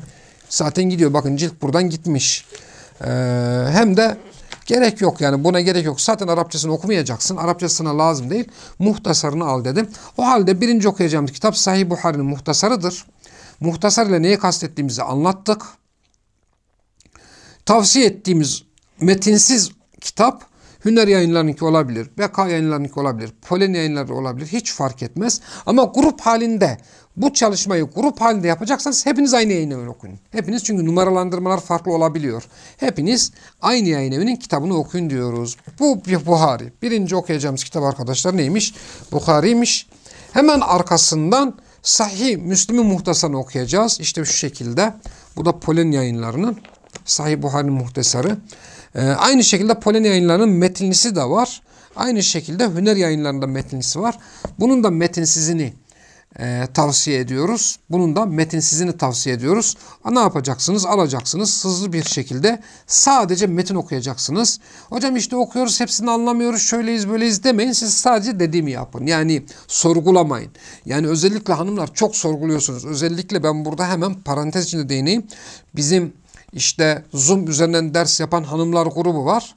[SPEAKER 1] zaten gidiyor. Bakın cilt buradan gitmiş. Ee, hem de Gerek yok yani buna gerek yok. Zaten Arapçasını okumayacaksın. Arapçasına lazım değil. Muhtasarını al dedim. O halde birinci okuyacağımız kitap Sahih Buhari'nin muhtasarıdır. Muhtasar ile neyi kastettiğimizi anlattık. Tavsiye ettiğimiz metinsiz kitap Hüner yayınlarınki olabilir, Beka yayınlarınki olabilir, Polen yayınları olabilir. Hiç fark etmez. Ama grup halinde bu çalışmayı grup halinde yapacaksanız hepiniz aynı yayın evini okuyun. Hepiniz çünkü numaralandırmalar farklı olabiliyor. Hepiniz aynı yayın evinin kitabını okuyun diyoruz. Bu bir Buhari. Birinci okuyacağımız kitap arkadaşlar neymiş? Buhari'ymiş. Hemen arkasından Sahih Müslim'in muhtasarını okuyacağız. İşte şu şekilde. Bu da Polen yayınlarının Sahih Buhari'nin muhtasarı. Ee, aynı şekilde Polen yayınlarının metinlisi de var. Aynı şekilde Hüner yayınlarında metinlisi var. Bunun da metinsizini e, tavsiye ediyoruz. Bunun da metinsizini tavsiye ediyoruz. Ne yapacaksınız? Alacaksınız hızlı bir şekilde sadece metin okuyacaksınız. Hocam işte okuyoruz hepsini anlamıyoruz şöyleyiz böyleyiz demeyin. Siz sadece dediğimi yapın. Yani sorgulamayın. Yani özellikle hanımlar çok sorguluyorsunuz. Özellikle ben burada hemen parantez içinde değineyim. Bizim işte Zoom üzerinden ders yapan hanımlar grubu var.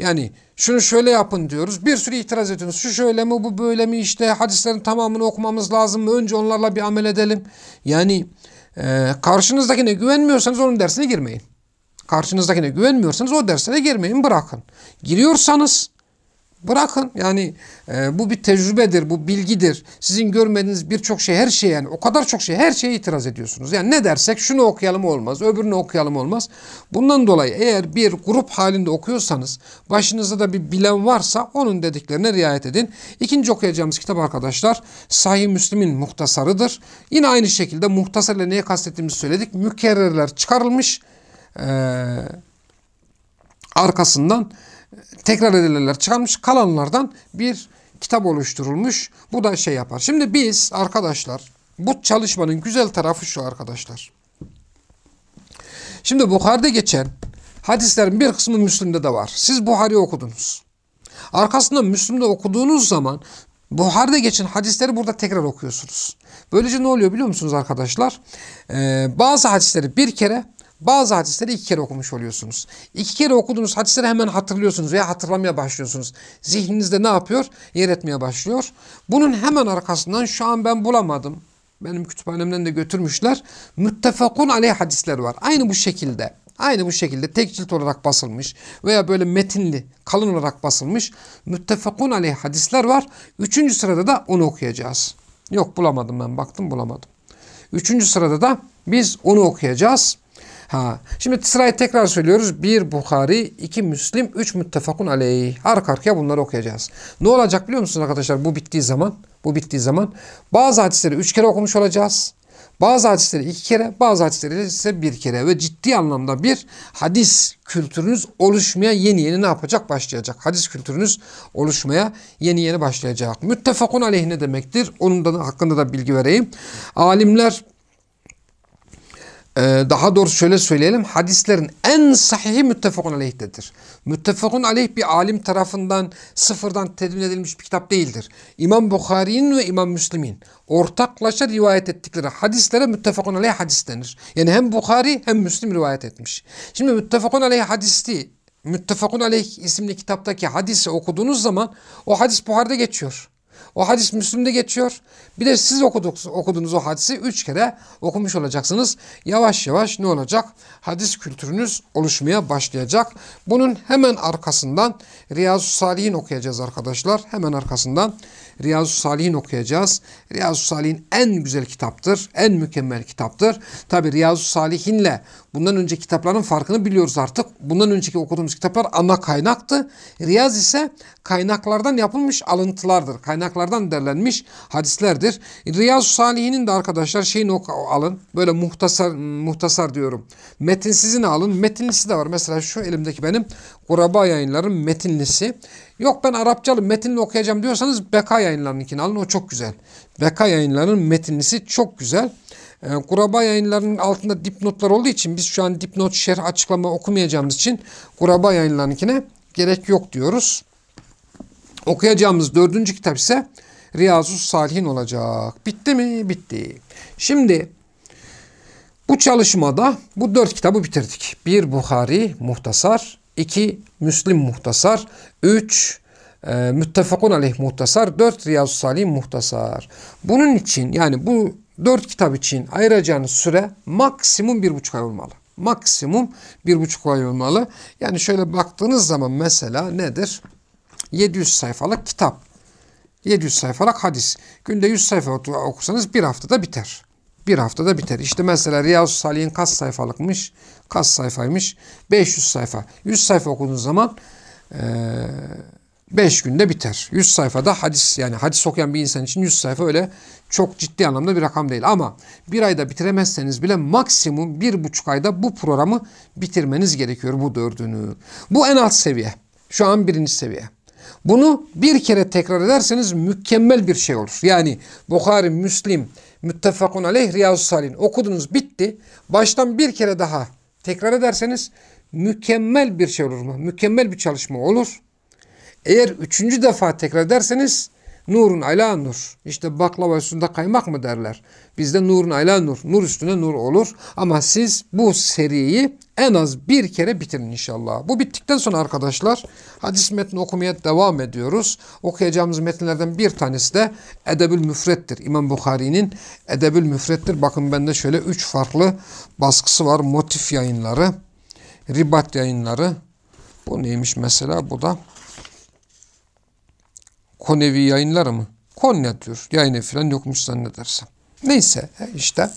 [SPEAKER 1] Yani şunu şöyle yapın diyoruz. Bir sürü itiraz ediyorsunuz. Şu şöyle mi bu böyle mi işte hadislerin tamamını okumamız lazım mı? Önce onlarla bir amel edelim. Yani e, karşınızdakine güvenmiyorsanız onun dersine girmeyin. Karşınızdakine güvenmiyorsanız o derslere girmeyin bırakın. Giriyorsanız Bırakın yani e, bu bir tecrübedir, bu bilgidir. Sizin görmediğiniz birçok şey, her şey yani o kadar çok şey, her şeye itiraz ediyorsunuz. Yani ne dersek şunu okuyalım olmaz, öbürünü okuyalım olmaz. Bundan dolayı eğer bir grup halinde okuyorsanız, başınızda da bir bilen varsa onun dediklerine riayet edin. İkinci okuyacağımız kitap arkadaşlar Sahih Müslim'in muhtasarıdır. Yine aynı şekilde muhtasar ile neye kastettiğimizi söyledik. Mükerrerler çıkarılmış. Ee, arkasından tekrar edilenler çıkarmış. Kalanlardan bir kitap oluşturulmuş. Bu da şey yapar. Şimdi biz arkadaşlar bu çalışmanın güzel tarafı şu arkadaşlar. Şimdi Bukhari'de geçen hadislerin bir kısmı Müslim'de de var. Siz Buhari okudunuz. Arkasından Müslim'de okuduğunuz zaman Buhari'de geçen hadisleri burada tekrar okuyorsunuz. Böylece ne oluyor biliyor musunuz arkadaşlar? Ee, bazı hadisleri bir kere bazı hadisleri iki kere okumuş oluyorsunuz. İki kere okuduğunuz hadisleri hemen hatırlıyorsunuz veya hatırlamaya başlıyorsunuz. Zihninizde ne yapıyor? Yer etmeye başlıyor. Bunun hemen arkasından şu an ben bulamadım. Benim kütüphanemden de götürmüşler. Müttefakun aleyh hadisler var. Aynı bu şekilde. Aynı bu şekilde tek cilt olarak basılmış veya böyle metinli, kalın olarak basılmış müttefakun aleyh hadisler var. Üçüncü sırada da onu okuyacağız. Yok bulamadım ben baktım bulamadım. Üçüncü sırada da biz onu okuyacağız. Ha. Şimdi sırayı tekrar söylüyoruz. Bir Bukhari, iki Müslim, üç müttefakun aleyh. Arka arkaya bunları okuyacağız. Ne olacak biliyor musunuz arkadaşlar bu bittiği zaman? Bu bittiği zaman bazı hadisleri üç kere okumuş olacağız. Bazı hadisleri iki kere, bazı hadisleri ise bir kere ve ciddi anlamda bir hadis kültürünüz oluşmaya yeni yeni ne yapacak? Başlayacak. Hadis kültürünüz oluşmaya yeni yeni başlayacak. Müttefakun aleyh ne demektir? Onun da hakkında da bilgi vereyim. Alimler daha doğrusu şöyle söyleyelim. Hadislerin en sahihi müttefakun aleyh'tedir. Müttefakun aleyh bir alim tarafından sıfırdan tedvin edilmiş bir kitap değildir. İmam Bukhari'nin ve İmam Müslim'in ortaklaşa rivayet ettikleri hadislere müttefakun aleyh hadis denir. Yani hem Bukhari hem Müslim rivayet etmiş. Şimdi müttefakun aleyh hadisi Müttefakun Aleyh isimli kitaptaki hadisi okuduğunuz zaman o hadis Buhari'de geçiyor. O hadis Müslüm'de geçiyor. Bir de siz okudunuz, okudunuz o hadisi üç kere okumuş olacaksınız. Yavaş yavaş ne olacak? Hadis kültürünüz oluşmaya başlayacak. Bunun hemen arkasından Riyazu Salihin okuyacağız arkadaşlar. Hemen arkasından Riyazu Salihin okuyacağız. Riyazu Salihin en güzel kitaptır. En mükemmel kitaptır. Tabi Riyazu Salihin'le bundan önceki kitapların farkını biliyoruz artık. Bundan önceki okuduğumuz kitaplar ana kaynaktı. Riyaz ise kaynaklardan yapılmış alıntılardır. Kaynaklardan derlenmiş hadislerdir. Riyazu Salihin'in de arkadaşlar şeyini alın. Böyle muhtasar muhtasar diyorum. Metinsizini alın. Metinlisi de var. Mesela şu elimdeki benim Kuraba yayınların metinlisi. Yok ben Arapçalı metinli okuyacağım diyorsanız Beka yayınlarınkini alın. O çok güzel. Beka yayınlarının metinlisi çok güzel. Ee, Kuraba yayınlarının altında dipnotlar olduğu için biz şu an dipnot şerh açıklama okumayacağımız için Kuraba yayınlarınkine gerek yok diyoruz. Okuyacağımız dördüncü kitap ise Riyazu Salihin olacak. Bitti mi? Bitti. Şimdi bu çalışmada bu dört kitabı bitirdik. Bir Bukhari muhtasar, 2 Müslim muhtasar, 3 e, Müttefakun aleyh muhtasar, 4 Riyazu Salih muhtasar. Bunun için yani bu 4 kitap için ayıracağınız süre maksimum 1,5 ay olmalı. Maksimum 1,5 ay olmalı. Yani şöyle baktığınız zaman mesela nedir? 700 sayfalık kitap. 700 sayfalık hadis. Günde 100 sayfa okursanız bir haftada biter. Bir haftada biter. İşte mesela Riyazu Salih'in kaç sayfalıkmış? Kaç sayfaymış? 500 sayfa. 100 sayfa okuduğunuz zaman ee, 5 günde biter. 100 sayfada hadis yani hadis okuyan bir insan için 100 sayfa öyle çok ciddi anlamda bir rakam değil. Ama bir ayda bitiremezseniz bile maksimum bir buçuk ayda bu programı bitirmeniz gerekiyor bu dördünü. Bu en alt seviye. Şu an birinci seviye. Bunu bir kere tekrar ederseniz mükemmel bir şey olur. Yani Bukhari, Müslim, Müttefakun aleyh, Riyazu Salih'in okudunuz bitti. Baştan bir kere daha tekrar ederseniz mükemmel bir şey olur mu? Mükemmel bir çalışma olur. Eğer üçüncü defa tekrar ederseniz nurun ala nur. İşte baklava üstünde kaymak mı derler. Bizde nurun ala nur. Nur üstüne nur olur. Ama siz bu seriyi en az bir kere bitirin inşallah. Bu bittikten sonra arkadaşlar hadis metni okumaya devam ediyoruz. Okuyacağımız metinlerden bir tanesi de Edebül Müfrettir. İmam Bukhari'nin Edebül Müfrettir. Bakın bende şöyle üç farklı baskısı var. Motif yayınları, ribat yayınları. Bu neymiş mesela? Bu da Konevi yayınları mı? Konya diyor. Yayını falan yokmuş zannedersem. Neyse işte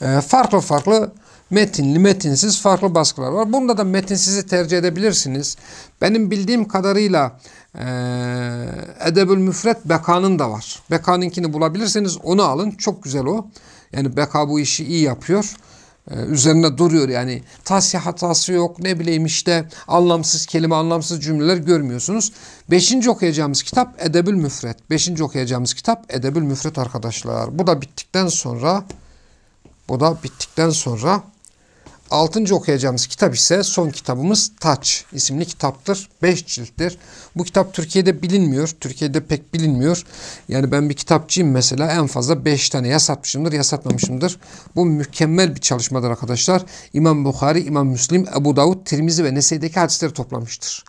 [SPEAKER 1] e, farklı farklı metinli metinsiz farklı baskılar var. Bunda da metinsizi tercih edebilirsiniz. Benim bildiğim kadarıyla e, Edebül Müfret Beka'nın da var. Beka'nınkini bulabilirseniz onu alın. Çok güzel o. Yani Beka bu işi iyi yapıyor. Ee, üzerine duruyor yani tasih hatası yok ne bileyim işte anlamsız kelime anlamsız cümleler görmüyorsunuz. Beşinci okuyacağımız kitap Edebül Müfret. Beşinci okuyacağımız kitap Edebül Müfret arkadaşlar. Bu da bittikten sonra bu da bittikten sonra Altıncı okuyacağımız kitap ise son kitabımız Taç isimli kitaptır. Beş cilttir. Bu kitap Türkiye'de bilinmiyor. Türkiye'de pek bilinmiyor. Yani ben bir kitapçıyım mesela en fazla beş tane ya satmışımdır. Bu mükemmel bir çalışmadır arkadaşlar. İmam Bukhari, İmam Müslim, Ebu Davud, Tirmizi ve Nese'deki hadisleri toplamıştır.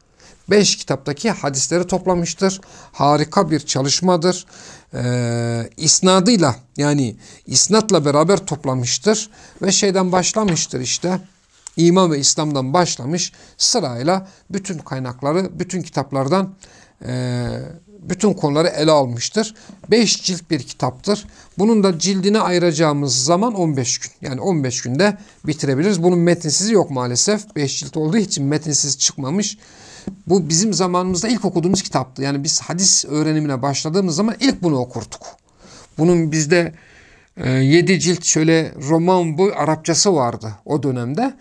[SPEAKER 1] Beş kitaptaki hadisleri toplamıştır. Harika bir çalışmadır. Ee, isnadıyla yani isnatla beraber toplamıştır. Ve şeyden başlamıştır işte. İman ve İslam'dan başlamış sırayla bütün kaynakları, bütün kitaplardan e, bütün konuları ele almıştır. Beş cilt bir kitaptır. Bunun da cildine ayıracağımız zaman 15 gün. Yani 15 günde bitirebiliriz. Bunun metinsizi yok maalesef. Beş cilt olduğu için metinsiz çıkmamış. Bu bizim zamanımızda ilk okuduğumuz kitaptı. Yani biz hadis öğrenimine başladığımız zaman ilk bunu okurduk. Bunun bizde e, yedi cilt şöyle roman boy Arapçası vardı o dönemde.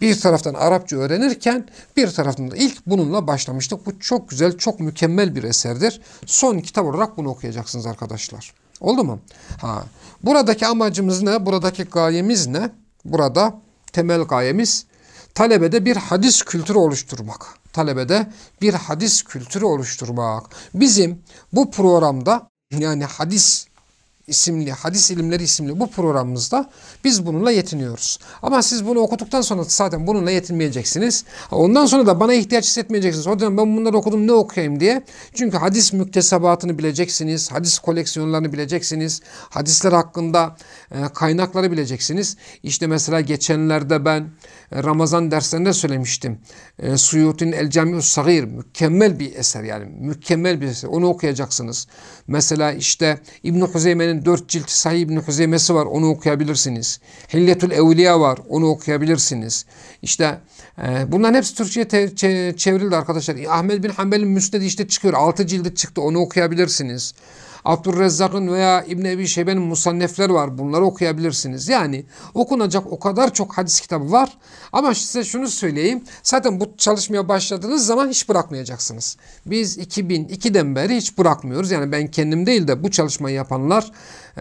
[SPEAKER 1] Bir taraftan Arapça öğrenirken bir taraftan da ilk bununla başlamıştık. Bu çok güzel, çok mükemmel bir eserdir. Son kitap olarak bunu okuyacaksınız arkadaşlar. Oldu mu? Ha. Buradaki amacımız ne? Buradaki gayemiz ne? Burada temel gayemiz talebede bir hadis kültürü oluşturmak. Talebede bir hadis kültürü oluşturmak. Bizim bu programda yani hadis isimli, hadis ilimleri isimli bu programımızda biz bununla yetiniyoruz. Ama siz bunu okuduktan sonra zaten bununla yetinmeyeceksiniz. Ondan sonra da bana ihtiyaç hissetmeyeceksiniz. O zaman ben bunları okudum ne okuyayım diye. Çünkü hadis müktesebatını bileceksiniz. Hadis koleksiyonlarını bileceksiniz. Hadisler hakkında e, kaynakları bileceksiniz. İşte mesela geçenlerde ben e, Ramazan derslerinde söylemiştim. E, Suyut'un El Camius Sagir mükemmel bir eser yani. Mükemmel bir eser. Onu okuyacaksınız. Mesela işte İbn-i dört cilt Sahih İbn-i Huzeyme'si var. Onu okuyabilirsiniz. Hilletül Evliya var. Onu okuyabilirsiniz. İşte bunların hepsi Türkçe'ye çevrildi arkadaşlar. Ahmet bin Hanbel'in Müsned'i işte çıkıyor. Altı cildi çıktı. Onu okuyabilirsiniz. Abdurrezzak'ın veya İbn Ebi Şeybe'nin musannefler var. Bunları okuyabilirsiniz. Yani okunacak o kadar çok hadis kitabı var. Ama size şunu söyleyeyim. Zaten bu çalışmaya başladığınız zaman hiç bırakmayacaksınız. Biz 2002'den beri hiç bırakmıyoruz. Yani ben kendim değil de bu çalışmayı yapanlar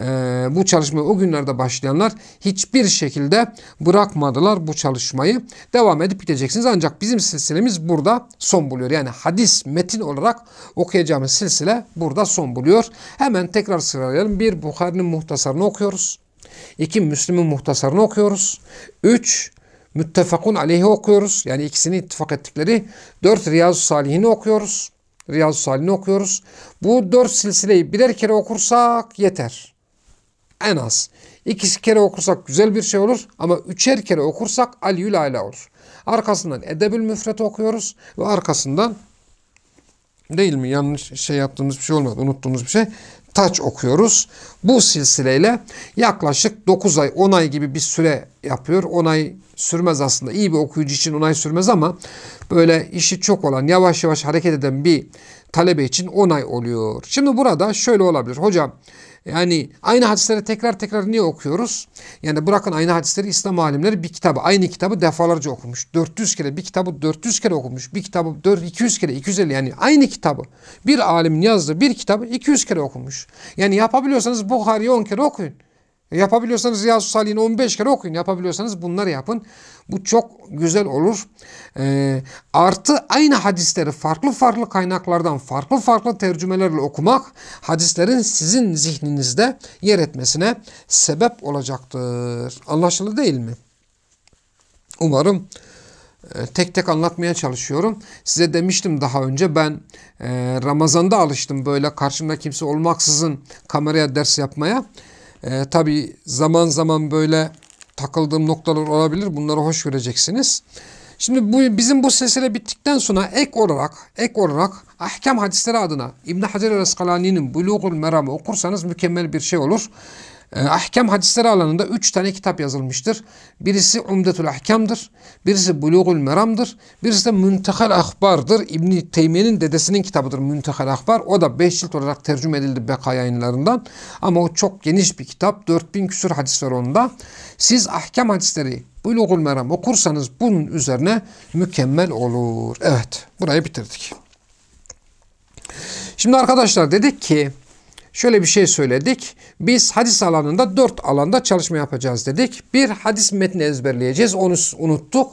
[SPEAKER 1] e, bu çalışmaya o günlerde başlayanlar hiçbir şekilde bırakmadılar bu çalışmayı. Devam edip gideceksiniz. Ancak bizim silsilemiz burada son buluyor. Yani hadis metin olarak okuyacağımız silsile burada son buluyor. Hemen tekrar sıralayalım. Bir Bukhari'nin muhtasarını okuyoruz. İki Müslim'in muhtasarını okuyoruz. Üç Müttefakun aleyhi okuyoruz. Yani ikisini ittifak ettikleri. Dört Riyazu Salihini okuyoruz. Riyazu Salihini okuyoruz. Bu dört silsileyi birer kere okursak yeter. En az. İkisi kere okursak güzel bir şey olur ama üçer kere okursak Aliyül Ala olur. Arkasından Edebül Müfret okuyoruz ve arkasından değil mi yanlış şey yaptığımız bir şey olmadı unuttuğumuz bir şey taç okuyoruz. Bu silsileyle yaklaşık 9 ay 10 ay gibi bir süre yapıyor. 10 ay sürmez aslında. İyi bir okuyucu için 10 ay sürmez ama böyle işi çok olan yavaş yavaş hareket eden bir talebe için 10 ay oluyor. Şimdi burada şöyle olabilir. Hocam yani aynı hadisleri tekrar tekrar niye okuyoruz? Yani bırakın aynı hadisleri İslam alimleri bir kitabı, aynı kitabı defalarca okumuş. 400 kere bir kitabı 400 kere okumuş. Bir kitabı 4, 200 kere, 250 yani aynı kitabı. Bir alimin yazdığı bir kitabı 200 kere okumuş. Yani yapabiliyorsanız Bukhari'yi 10 kere okuyun. Yapabiliyorsanız Riyazu Salih'ini 15 kere okuyun. Yapabiliyorsanız bunları yapın. Bu çok güzel olur. Ee, artı aynı hadisleri farklı farklı kaynaklardan farklı farklı tercümelerle okumak hadislerin sizin zihninizde yer etmesine sebep olacaktır. Anlaşıldı değil mi? Umarım e, tek tek anlatmaya çalışıyorum. Size demiştim daha önce ben e, Ramazan'da alıştım böyle karşımda kimse olmaksızın kameraya ders yapmaya. E, Tabi zaman zaman böyle takıldığım noktalar olabilir. Bunları hoş göreceksiniz. Şimdi bu bizim bu silsile bittikten sonra ek olarak ek olarak ahkam hadisleri adına İbn Hacer el-Asqalani'nin Bulugul Meram'ı okursanız mükemmel bir şey olur. E, ahkam hadisleri alanında üç tane kitap yazılmıştır. Birisi Umdetul Ahkam'dır. Birisi Bulugul Meram'dır. Birisi de Müntehal Ahbar'dır. İbn Teymiye'nin dedesinin kitabıdır Müntehal Ahbar. O da 5 cilt olarak tercüme edildi Beka yayınlarından. Ama o çok geniş bir kitap. 4000 küsur hadis var onda. Siz ahkam hadisleri Bulugul Meram okursanız bunun üzerine mükemmel olur. Evet burayı bitirdik. Şimdi arkadaşlar dedik ki şöyle bir şey söyledik. Biz hadis alanında dört alanda çalışma yapacağız dedik. Bir hadis metni ezberleyeceğiz. Onu unuttuk.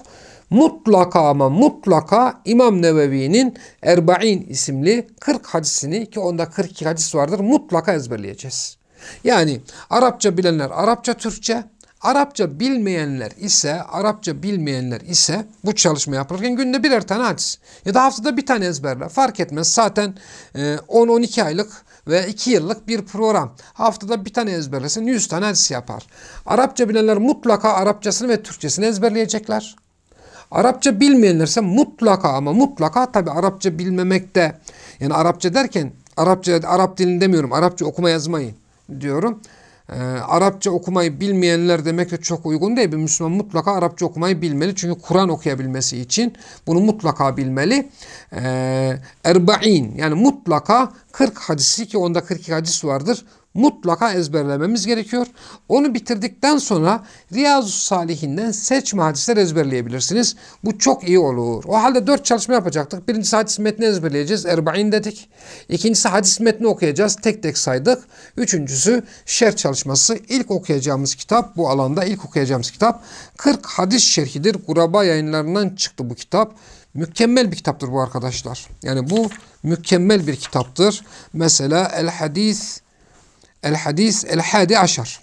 [SPEAKER 1] Mutlaka ama mutlaka İmam Nevevi'nin Erba'in isimli 40 hadisini ki onda 42 hadis vardır mutlaka ezberleyeceğiz. Yani Arapça bilenler Arapça Türkçe, Arapça bilmeyenler ise Arapça bilmeyenler ise bu çalışma yapılırken günde birer tane hadis ya da haftada bir tane ezberle fark etmez. Zaten 10-12 aylık ve 2 yıllık bir program. Haftada bir tane ezberlesin 100 tane hadis yapar. Arapça bilenler mutlaka Arapçasını ve Türkçesini ezberleyecekler. Arapça bilmeyenlerse mutlaka ama mutlaka tabi Arapça bilmemekte yani Arapça derken Arapça Arap dilini demiyorum Arapça okuma yazmayı diyorum. Ee, Arapça okumayı bilmeyenler demek de çok uygun değil. Bir Müslüman mutlaka Arapça okumayı bilmeli. Çünkü Kur'an okuyabilmesi için bunu mutlaka bilmeli. Ee, Erba'in yani mutlaka 40 hadisi ki onda 42 hadis vardır mutlaka ezberlememiz gerekiyor. Onu bitirdikten sonra Riyazu Salihinden seçme hadisler ezberleyebilirsiniz. Bu çok iyi olur. O halde dört çalışma yapacaktık. Birincisi hadis metni ezberleyeceğiz. Erba'in dedik. İkincisi hadis metni okuyacağız. Tek tek saydık. Üçüncüsü şerh çalışması. İlk okuyacağımız kitap bu alanda ilk okuyacağımız kitap 40 hadis şerhidir. Kuraba yayınlarından çıktı bu kitap. Mükemmel bir kitaptır bu arkadaşlar. Yani bu mükemmel bir kitaptır. Mesela El Hadis El hadis el hadi aşar.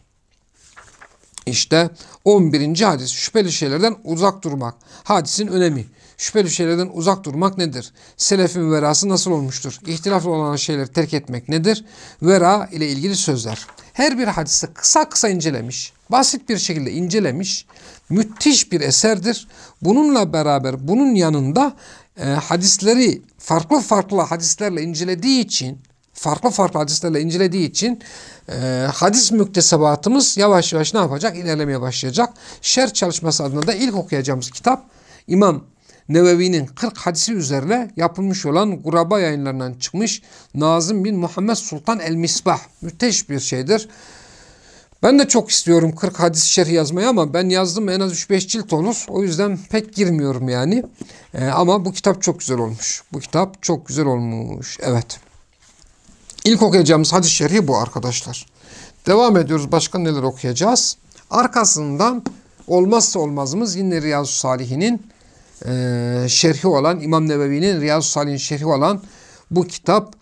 [SPEAKER 1] İşte 11. hadis şüpheli şeylerden uzak durmak. Hadisin önemi. Şüpheli şeylerden uzak durmak nedir? Selefin verası nasıl olmuştur? İhtilaflı olan şeyleri terk etmek nedir? Vera ile ilgili sözler. Her bir hadisi kısa kısa incelemiş. Basit bir şekilde incelemiş. Müthiş bir eserdir. Bununla beraber bunun yanında e, hadisleri farklı farklı hadislerle incelediği için farklı farklı hadislerle incelediği için e, hadis müktesebatımız yavaş yavaş ne yapacak? İlerlemeye başlayacak. Şer çalışması adına da ilk okuyacağımız kitap İmam Nevevi'nin 40 hadisi üzerine yapılmış olan Guraba yayınlarından çıkmış Nazım bin Muhammed Sultan el-Misbah. Müthiş bir şeydir. Ben de çok istiyorum 40 hadis şerhi yazmayı ama ben yazdım en az 3-5 cilt olur. O yüzden pek girmiyorum yani. Ee, ama bu kitap çok güzel olmuş. Bu kitap çok güzel olmuş. Evet. İlk okuyacağımız hadis şerhi bu arkadaşlar. Devam ediyoruz. Başka neler okuyacağız? Arkasından olmazsa olmazımız yine Riyazu Salihinin e, şerhi olan İmam Nebevi'nin Riyazu Salih'in şerhi olan bu kitap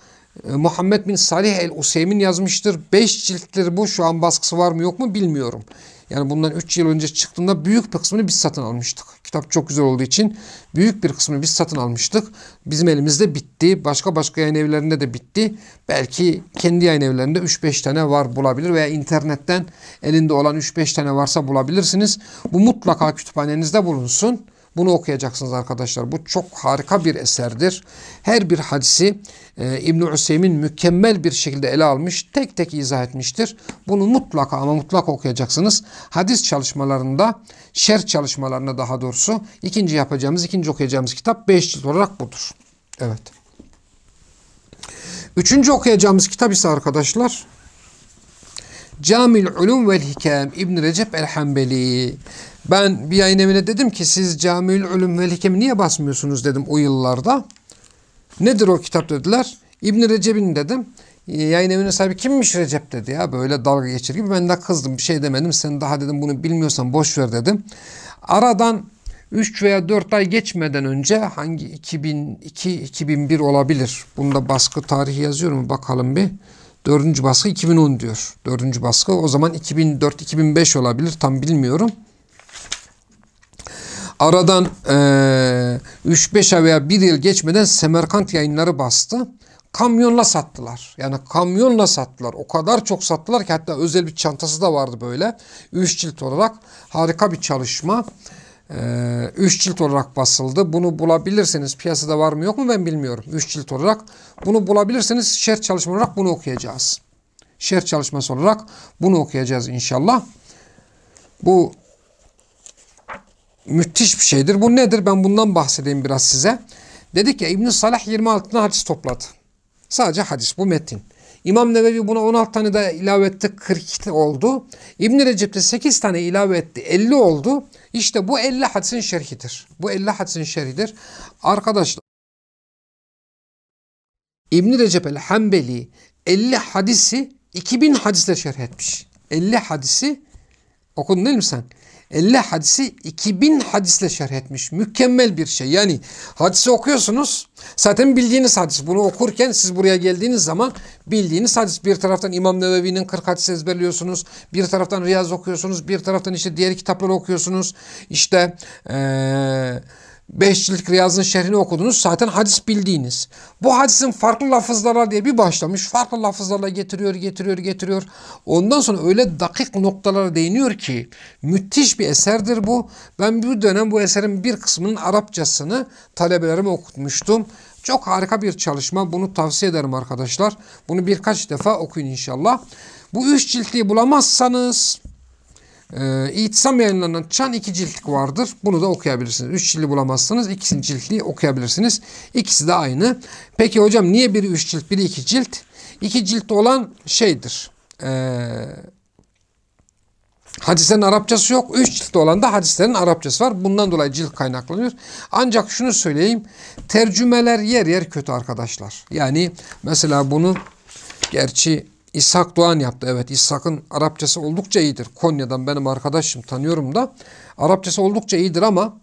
[SPEAKER 1] e, Muhammed bin Salih el-Useymin yazmıştır. Beş ciltleri bu. Şu an baskısı var mı yok mu bilmiyorum. Yani bundan 3 yıl önce çıktığında büyük bir kısmını biz satın almıştık. Kitap çok güzel olduğu için büyük bir kısmını biz satın almıştık. Bizim elimizde bitti. Başka başka yayın evlerinde de bitti. Belki kendi yayın evlerinde 3-5 tane var bulabilir veya internetten elinde olan 3-5 tane varsa bulabilirsiniz. Bu mutlaka kütüphanenizde bulunsun. Bunu okuyacaksınız arkadaşlar. Bu çok harika bir eserdir. Her bir hadisi e, İbn-i Hüseyin mükemmel bir şekilde ele almış. Tek tek izah etmiştir. Bunu mutlaka ama mutlaka okuyacaksınız. Hadis çalışmalarında, şer çalışmalarında daha doğrusu ikinci yapacağımız, ikinci okuyacağımız kitap 5 cilt olarak budur. Evet. Üçüncü okuyacağımız kitap ise arkadaşlar Camil Ulum vel Hikem İbn Recep el-Hanbeli. Ben bir yayın evine dedim ki siz Camil Ulum vel Hikem'i niye basmıyorsunuz dedim o yıllarda. Nedir o kitap dediler. İbn Recep'in dedim. Yayın evinin sahibi kimmiş Recep dedi ya böyle dalga geçir gibi. Ben de kızdım bir şey demedim. Sen daha dedim bunu bilmiyorsan boş ver dedim. Aradan 3 veya 4 ay geçmeden önce hangi 2002-2001 olabilir. Bunda baskı tarihi yazıyor mu bakalım bir. Dördüncü baskı 2010 diyor. Dördüncü baskı o zaman 2004-2005 olabilir tam bilmiyorum. Aradan 3-5 ay veya 1 yıl geçmeden Semerkant yayınları bastı. Kamyonla sattılar. Yani kamyonla sattılar. O kadar çok sattılar ki hatta özel bir çantası da vardı böyle. 3 cilt olarak harika bir çalışma. 3 cilt olarak basıldı. Bunu bulabilirseniz piyasada var mı yok mu ben bilmiyorum. 3 cilt olarak. Bunu bulabilirseniz şerh çalışma olarak bunu okuyacağız. Şerh çalışması olarak bunu okuyacağız inşallah. Bu müthiş bir şeydir. Bu nedir? Ben bundan bahsedeyim biraz size. Dedik ya İbn-i Salah 26 tane hadis topladı. Sadece hadis bu metin. İmam Nevevi buna 16 tane de ilave etti 42 oldu. İbn Recep de 8 tane ilave etti 50 oldu. İşte bu 50 hadisin şerhidir. Bu 50 hadisin şerhidir. Arkadaşlar İbn Recep el-Hanbeli 50 hadisi 2000 hadisle şerh etmiş. 50 hadisi okudun değil mi sen? 50 hadisi 2000 hadisle şerh etmiş. Mükemmel bir şey. Yani hadisi okuyorsunuz. Zaten bildiğiniz hadis. Bunu okurken siz buraya geldiğiniz zaman bildiğiniz hadis. Bir taraftan İmam Nevevi'nin 40 hadis ezberliyorsunuz. Bir taraftan Riyaz okuyorsunuz. Bir taraftan işte diğer kitapları okuyorsunuz. İşte eee Beş cilt Riyaz'ın şerhini okudunuz. Zaten hadis bildiğiniz. Bu hadisin farklı lafızlara diye bir başlamış. Farklı lafızlarla getiriyor, getiriyor, getiriyor. Ondan sonra öyle dakik noktalara değiniyor ki müthiş bir eserdir bu. Ben bir dönem bu eserin bir kısmının Arapçasını talebelerime okutmuştum. Çok harika bir çalışma. Bunu tavsiye ederim arkadaşlar. Bunu birkaç defa okuyun inşallah. Bu üç ciltliği bulamazsanız ee, İtisam yayınlarından Çan iki ciltlik vardır. Bunu da okuyabilirsiniz. Üç cildi bulamazsanız ikisini ciltliği okuyabilirsiniz. İkisi de aynı. Peki hocam niye biri üç cilt biri iki cilt? İki cilt olan şeydir. Ee, hadislerin Arapçası yok. Üç cilt olan da hadislerin Arapçası var. Bundan dolayı cilt kaynaklanıyor. Ancak şunu söyleyeyim. Tercümeler yer yer kötü arkadaşlar. Yani mesela bunu gerçi İshak Doğan yaptı. Evet İshak'ın Arapçası oldukça iyidir. Konya'dan benim arkadaşım tanıyorum da. Arapçası oldukça iyidir ama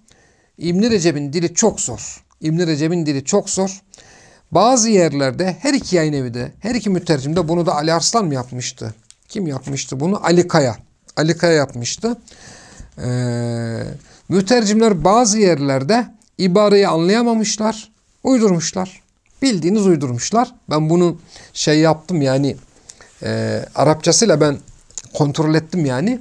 [SPEAKER 1] İbn Recep'in dili çok zor. İbn Recep'in dili çok zor. Bazı yerlerde her iki yayın evi de her iki mütercimde bunu da Ali Arslan mı yapmıştı? Kim yapmıştı bunu? Ali Kaya. Ali Kaya yapmıştı. Ee, mütercimler bazı yerlerde ibareyi anlayamamışlar. Uydurmuşlar. Bildiğiniz uydurmuşlar. Ben bunu şey yaptım yani e, Arapçasıyla ben kontrol ettim yani.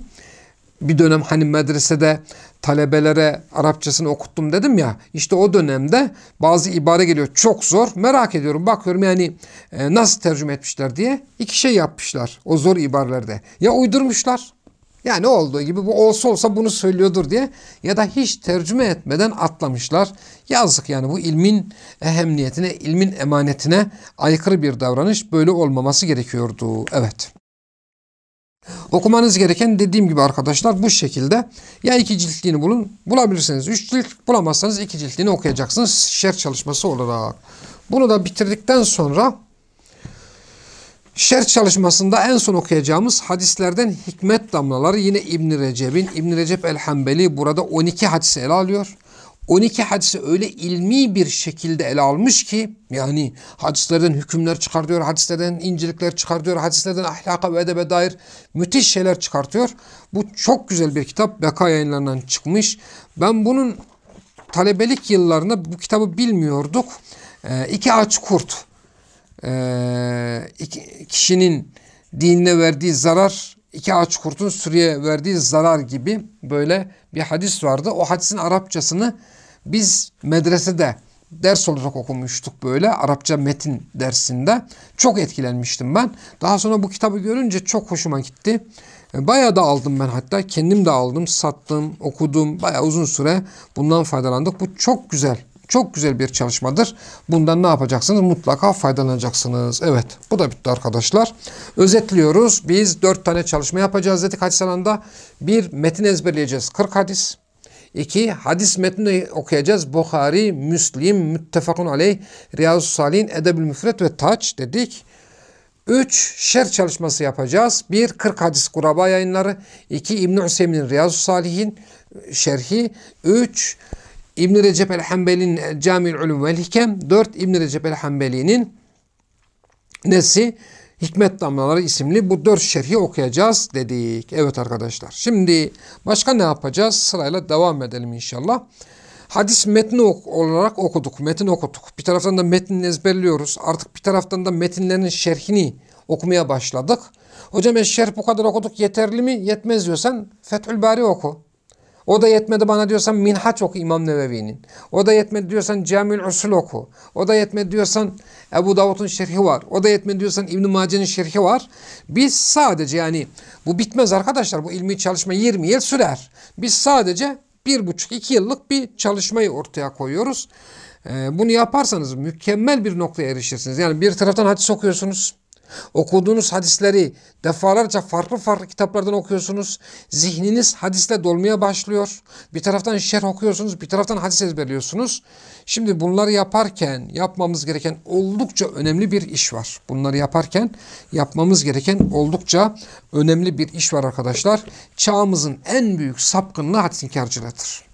[SPEAKER 1] Bir dönem hani medresede talebelere Arapçasını okuttum dedim ya. İşte o dönemde bazı ibare geliyor çok zor. Merak ediyorum bakıyorum yani e, nasıl tercüme etmişler diye. iki şey yapmışlar o zor ibarelerde. Ya uydurmuşlar yani olduğu gibi bu olsa olsa bunu söylüyordur diye ya da hiç tercüme etmeden atlamışlar. Yazık yani bu ilmin ehemmiyetine, ilmin emanetine aykırı bir davranış böyle olmaması gerekiyordu. Evet. Okumanız gereken dediğim gibi arkadaşlar bu şekilde ya iki ciltliğini bulun bulabilirsiniz. Üç cilt bulamazsanız iki ciltliğini okuyacaksınız şer çalışması olarak. Bunu da bitirdikten sonra Şerh çalışmasında en son okuyacağımız hadislerden hikmet damlaları yine İbn Recep'in İbn Recep el-Hanbeli burada 12 hadis ele alıyor. 12 hadisi öyle ilmi bir şekilde ele almış ki yani hadislerden hükümler çıkartıyor, hadislerden incelikler çıkartıyor, hadislerden ahlaka ve edebe dair müthiş şeyler çıkartıyor. Bu çok güzel bir kitap. Beka yayınlarından çıkmış. Ben bunun talebelik yıllarında bu kitabı bilmiyorduk. E, iki aç kurt. E, iki, kişinin dinine verdiği zarar iki aç kurtun sürüye verdiği zarar gibi böyle bir hadis vardı. O hadisin Arapçasını biz medresede ders olarak okumuştuk böyle Arapça metin dersinde. Çok etkilenmiştim ben. Daha sonra bu kitabı görünce çok hoşuma gitti. E, bayağı da aldım ben hatta. Kendim de aldım, sattım, okudum. Bayağı uzun süre bundan faydalandık. Bu çok güzel. Çok güzel bir çalışmadır. Bundan ne yapacaksınız? Mutlaka faydalanacaksınız. Evet bu da bitti arkadaşlar. Özetliyoruz. Biz dört tane çalışma yapacağız dedik hadis alanda. Bir metin ezberleyeceğiz. 40 hadis. İki, hadis metnini okuyacağız. Bukhari, Müslim, Müttefakun aleyh, Riyazu Salih'in Edebül Müfret ve Taç dedik. Üç, şer çalışması yapacağız. Bir, 40 hadis kuraba yayınları. İki, İbn-i Hüseyin'in Riyazu Salih'in şerhi. Üç, İbn Recep el-Hanbeli'nin Cami'ül Ulum vel Hikem. Dört, İbn Recep el-Hanbeli'nin nesi? Hikmet Damlaları isimli bu dört şerhi okuyacağız dedik. Evet arkadaşlar. Şimdi başka ne yapacağız? Sırayla devam edelim inşallah. Hadis metni olarak okuduk. Metin okuduk. Bir taraftan da metnini ezberliyoruz. Artık bir taraftan da metinlerin şerhini okumaya başladık. Hocam e şerh bu kadar okuduk yeterli mi? Yetmez diyorsan Fethül Bari oku. O da yetmedi bana diyorsan Minhaç oku İmam Nevevi'nin. O da yetmedi diyorsan Camiül Usul oku. O da yetmedi diyorsan Ebu Davud'un şerhi var. O da yetmedi diyorsan İbn-i Mace'nin şerhi var. Biz sadece yani bu bitmez arkadaşlar. Bu ilmi çalışma 20 yıl sürer. Biz sadece bir buçuk iki yıllık bir çalışmayı ortaya koyuyoruz. Ee, bunu yaparsanız mükemmel bir noktaya erişirsiniz. Yani bir taraftan hadis okuyorsunuz. Okuduğunuz hadisleri defalarca farklı farklı kitaplardan okuyorsunuz. Zihniniz hadisle dolmaya başlıyor. Bir taraftan şerh okuyorsunuz, bir taraftan hadis ezberliyorsunuz. Şimdi bunları yaparken yapmamız gereken oldukça önemli bir iş var. Bunları yaparken yapmamız gereken oldukça önemli bir iş var arkadaşlar. Çağımızın en büyük sapkınlığı hadis inkarcılığıdır.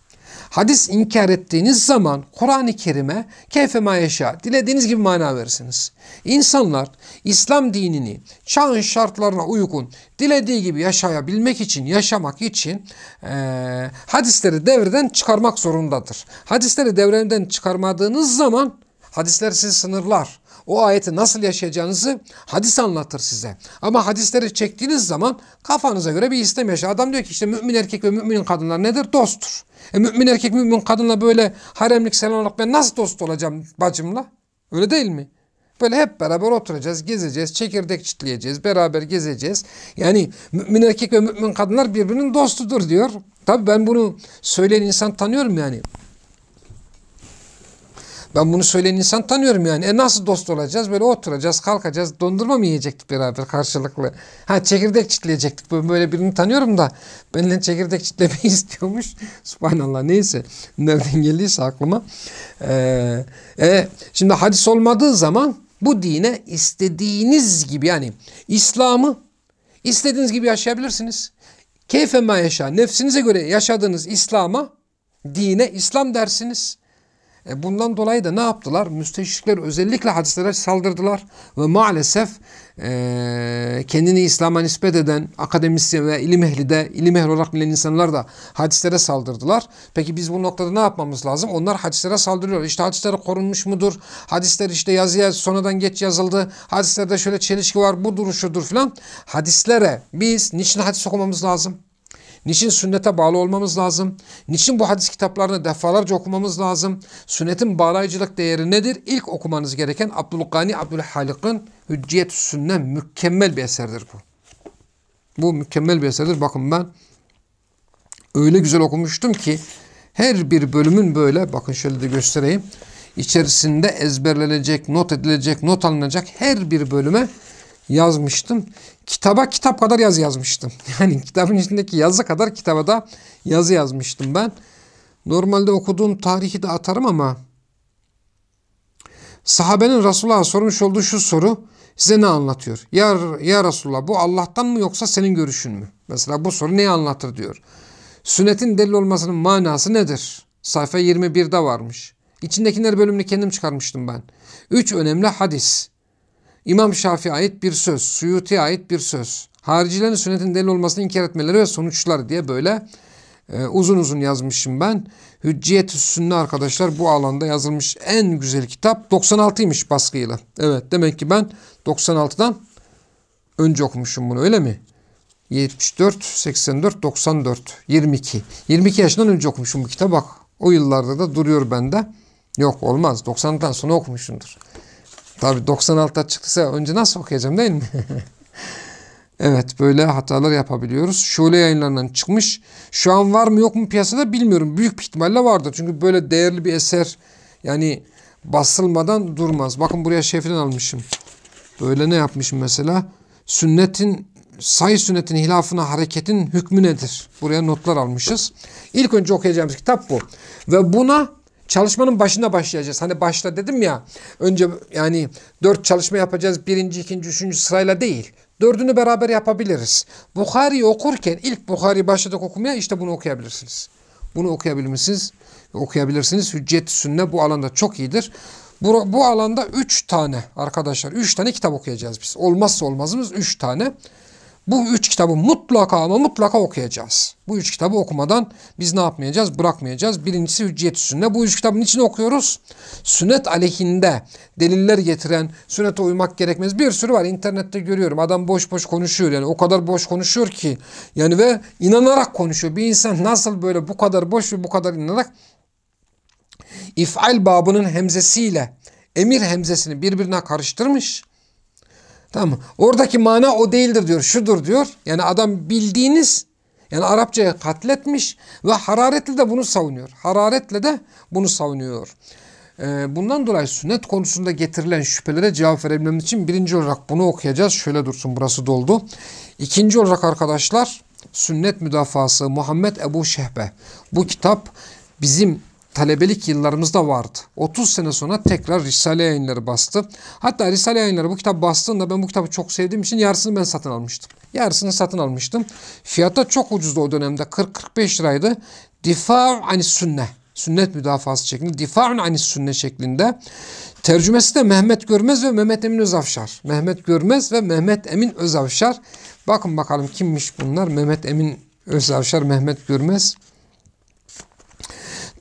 [SPEAKER 1] Hadis inkar ettiğiniz zaman Kur'an-ı Kerim'e keyfe ma yaşa, dilediğiniz gibi mana verirsiniz. İnsanlar İslam dinini çağın şartlarına uygun dilediği gibi yaşayabilmek için, yaşamak için e, hadisleri devreden çıkarmak zorundadır. Hadisleri devreden çıkarmadığınız zaman hadisler sizi sınırlar o ayeti nasıl yaşayacağınızı hadis anlatır size. Ama hadisleri çektiğiniz zaman kafanıza göre bir istem yaşar. Adam diyor ki işte mümin erkek ve mümin kadınlar nedir? Dosttur. E, mümin erkek mümin kadınla böyle haremlik selamlık ben nasıl dost olacağım bacımla? Öyle değil mi? Böyle hep beraber oturacağız, gezeceğiz, çekirdek çitleyeceğiz, beraber gezeceğiz. Yani mümin erkek ve mümin kadınlar birbirinin dostudur diyor. Tabi ben bunu söyleyen insan tanıyorum yani. Ben bunu söyleyen insan tanıyorum yani. E nasıl dost olacağız? Böyle oturacağız, kalkacağız. Dondurma mı yiyecektik beraber karşılıklı? Ha çekirdek çitleyecektik. Ben böyle birini tanıyorum da benimle çekirdek çitlemeyi istiyormuş. Subhanallah neyse. Nereden geldiyse aklıma. Ee, e, şimdi hadis olmadığı zaman bu dine istediğiniz gibi yani İslam'ı istediğiniz gibi yaşayabilirsiniz. Keyfe ma yaşa. Nefsinize göre yaşadığınız İslam'a dine İslam dersiniz. E bundan dolayı da ne yaptılar? Müsteşrikler özellikle hadislere saldırdılar ve maalesef e, kendini İslam'a nispet eden akademisyen ve ilim ehli de ilim ehli olarak bilen insanlar da hadislere saldırdılar. Peki biz bu noktada ne yapmamız lazım? Onlar hadislere saldırıyor. İşte hadisleri korunmuş mudur? Hadisler işte yazıya sonradan geç yazıldı. Hadislerde şöyle çelişki var, bu duruşudur filan. Hadislere biz niçin hadis okumamız lazım? Niçin sünnete bağlı olmamız lazım? Niçin bu hadis kitaplarını defalarca okumamız lazım? Sünnetin bağlayıcılık değeri nedir? İlk okumanız gereken Abdülgani Abdülhalik'in Hücciyet Sünne mükemmel bir eserdir bu. Bu mükemmel bir eserdir. Bakın ben öyle güzel okumuştum ki her bir bölümün böyle bakın şöyle de göstereyim. İçerisinde ezberlenecek, not edilecek, not alınacak her bir bölüme yazmıştım. Kitaba kitap kadar yazı yazmıştım. Yani kitabın içindeki yazı kadar kitaba da yazı yazmıştım ben. Normalde okuduğum tarihi de atarım ama sahabenin Resulullah'a sormuş olduğu şu soru size ne anlatıyor? Ya, ya Resulullah bu Allah'tan mı yoksa senin görüşün mü? Mesela bu soru neyi anlatır diyor. Sünnetin delil olmasının manası nedir? Sayfa 21'de varmış. İçindekiler bölümünü kendim çıkarmıştım ben. Üç önemli hadis. İmam Şafii ait bir söz, Suyuti ait bir söz. Haricilerin sünnetin delil olmasını inkar etmeleri ve sonuçlar diye böyle e, uzun uzun yazmışım ben. Hücciyet-i Sünne arkadaşlar bu alanda yazılmış en güzel kitap 96'ymış baskıyla. Evet demek ki ben 96'dan önce okumuşum bunu öyle mi? 74, 84, 94, 22. 22 yaşından önce okumuşum bu kitabı bak. O yıllarda da duruyor bende. Yok olmaz 90'dan sonra okumuşumdur. Tabi 96'da çıktıysa önce nasıl okuyacağım değil mi? evet böyle hatalar yapabiliyoruz. Şule yayınlarından çıkmış. Şu an var mı yok mu piyasada bilmiyorum. Büyük bir ihtimalle vardır. Çünkü böyle değerli bir eser yani basılmadan durmaz. Bakın buraya şeften almışım. Böyle ne yapmışım mesela? Sünnetin say sünnetin hilafına hareketin hükmü nedir? Buraya notlar almışız. İlk önce okuyacağımız kitap bu. Ve buna çalışmanın başında başlayacağız. Hani başta dedim ya önce yani dört çalışma yapacağız. Birinci, ikinci, üçüncü sırayla değil. Dördünü beraber yapabiliriz. Bukhari'yi okurken ilk Bukhari başladık okumaya işte bunu okuyabilirsiniz. Bunu okuyabilirsiniz. Okuyabilirsiniz. Hüccet sünne bu alanda çok iyidir. Bu, bu alanda üç tane arkadaşlar. Üç tane kitap okuyacağız biz. Olmazsa olmazımız üç tane. Bu üç kitabı mutlaka ama mutlaka okuyacağız. Bu üç kitabı okumadan biz ne yapmayacağız? Bırakmayacağız. Birincisi Hücciyet-i. Bu üç kitabın için okuyoruz. Sünnet aleyhinde deliller getiren, sünnete uymak gerekmez. Bir sürü var. internette görüyorum. Adam boş boş konuşuyor. Yani o kadar boş konuşuyor ki. Yani ve inanarak konuşuyor. Bir insan nasıl böyle bu kadar boş ve bu kadar inanarak ifal babının hemzesiyle emir hemzesini birbirine karıştırmış. Tamam mı? Oradaki mana o değildir diyor. Şudur diyor. Yani adam bildiğiniz yani Arapçayı katletmiş ve hararetle de bunu savunuyor. Hararetle de bunu savunuyor. Ee, bundan dolayı sünnet konusunda getirilen şüphelere cevap verebilmemiz için birinci olarak bunu okuyacağız. Şöyle dursun burası doldu. İkinci olarak arkadaşlar sünnet müdafası Muhammed Ebu Şehbe. Bu kitap bizim talebelik yıllarımızda vardı. 30 sene sonra tekrar Risale yayınları bastı. Hatta Risale yayınları bu kitap bastığında ben bu kitabı çok sevdiğim için yarısını ben satın almıştım. Yarısını satın almıştım. Fiyata çok ucuzdu o dönemde. 40-45 liraydı. Difa anis sünne. Sünnet müdafası şeklinde. Difa'un anis sünne şeklinde. Tercümesi de Mehmet Görmez ve Mehmet Emin Özavşar. Mehmet Görmez ve Mehmet Emin Özavşar. Bakın bakalım kimmiş bunlar? Mehmet Emin Özavşar, Mehmet Görmez.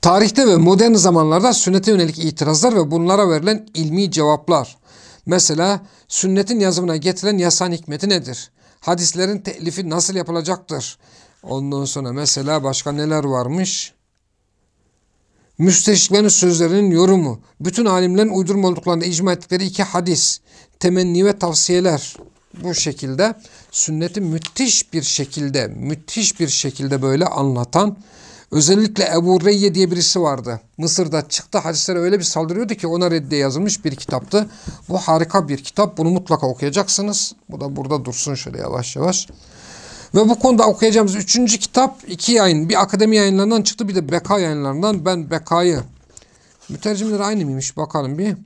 [SPEAKER 1] Tarihte ve modern zamanlarda sünnete yönelik itirazlar ve bunlara verilen ilmi cevaplar. Mesela sünnetin yazımına getirilen yasan hikmeti nedir? Hadislerin telifi nasıl yapılacaktır? Ondan sonra mesela başka neler varmış? Müsteşriklerin sözlerinin yorumu, bütün alimlerin uydurma olduklarında icma ettikleri iki hadis, temenni ve tavsiyeler bu şekilde sünneti müthiş bir şekilde, müthiş bir şekilde böyle anlatan Özellikle Ebu Reyye diye birisi vardı. Mısır'da çıktı hadislere öyle bir saldırıyordu ki ona reddiye yazılmış bir kitaptı. Bu harika bir kitap. Bunu mutlaka okuyacaksınız. Bu da burada dursun şöyle yavaş yavaş. Ve bu konuda okuyacağımız üçüncü kitap iki yayın. Bir akademi yayınlarından çıktı bir de Beka yayınlarından. Ben Beka'yı mütercimleri aynı mıymış bakalım bir.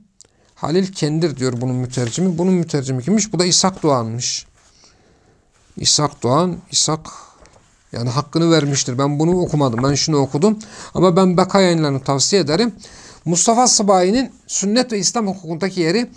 [SPEAKER 1] Halil Kendir diyor bunun mütercimi. Bunun mütercimi kimmiş? Bu da İshak Doğan'mış. İshak Doğan, İshak yani hakkını vermiştir. Ben bunu okumadım. Ben şunu okudum. Ama ben Beka yayınlarını tavsiye ederim. Mustafa Sıbayi'nin sünnet ve İslam hukukundaki yeri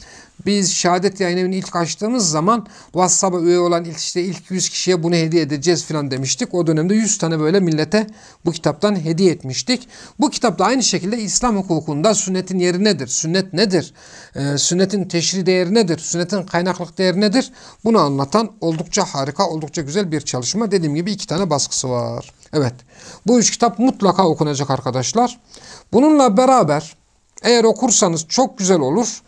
[SPEAKER 1] biz şehadet yayın evini ilk açtığımız zaman WhatsApp'a üye olan ilk işte ilk 100 kişiye bunu hediye edeceğiz filan demiştik. O dönemde 100 tane böyle millete bu kitaptan hediye etmiştik. Bu kitapta aynı şekilde İslam hukukunda sünnetin yeri nedir? Sünnet nedir? Ee, sünnetin teşri değeri nedir? Sünnetin kaynaklık değeri nedir? Bunu anlatan oldukça harika, oldukça güzel bir çalışma. Dediğim gibi iki tane baskısı var. Evet. Bu üç kitap mutlaka okunacak arkadaşlar. Bununla beraber eğer okursanız çok güzel olur.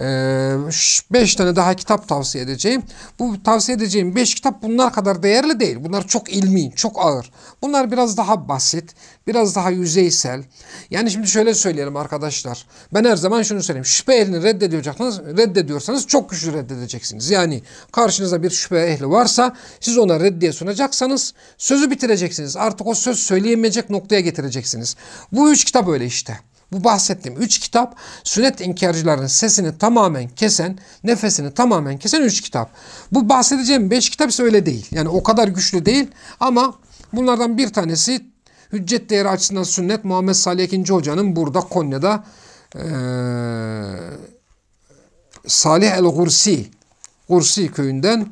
[SPEAKER 1] 5 ee, tane daha kitap tavsiye edeceğim. Bu tavsiye edeceğim 5 kitap bunlar kadar değerli değil. Bunlar çok ilmi, çok ağır. Bunlar biraz daha basit, biraz daha yüzeysel. Yani şimdi şöyle söyleyelim arkadaşlar. Ben her zaman şunu söyleyeyim. Şüphe ehlini reddediyorsanız, reddediyorsanız çok güçlü reddedeceksiniz. Yani karşınızda bir şüphe ehli varsa siz ona reddiye sunacaksanız sözü bitireceksiniz. Artık o söz söyleyemeyecek noktaya getireceksiniz. Bu üç kitap öyle işte. Bu bahsettiğim üç kitap sünnet inkarcıların sesini tamamen kesen, nefesini tamamen kesen üç kitap. Bu bahsedeceğim beş kitap ise öyle değil. Yani o kadar güçlü değil ama bunlardan bir tanesi Hüccet değeri açısından sünnet Muhammed Salih ikinci Hoca'nın burada Konya'da e, Salih el-Gursi Gursi köyünden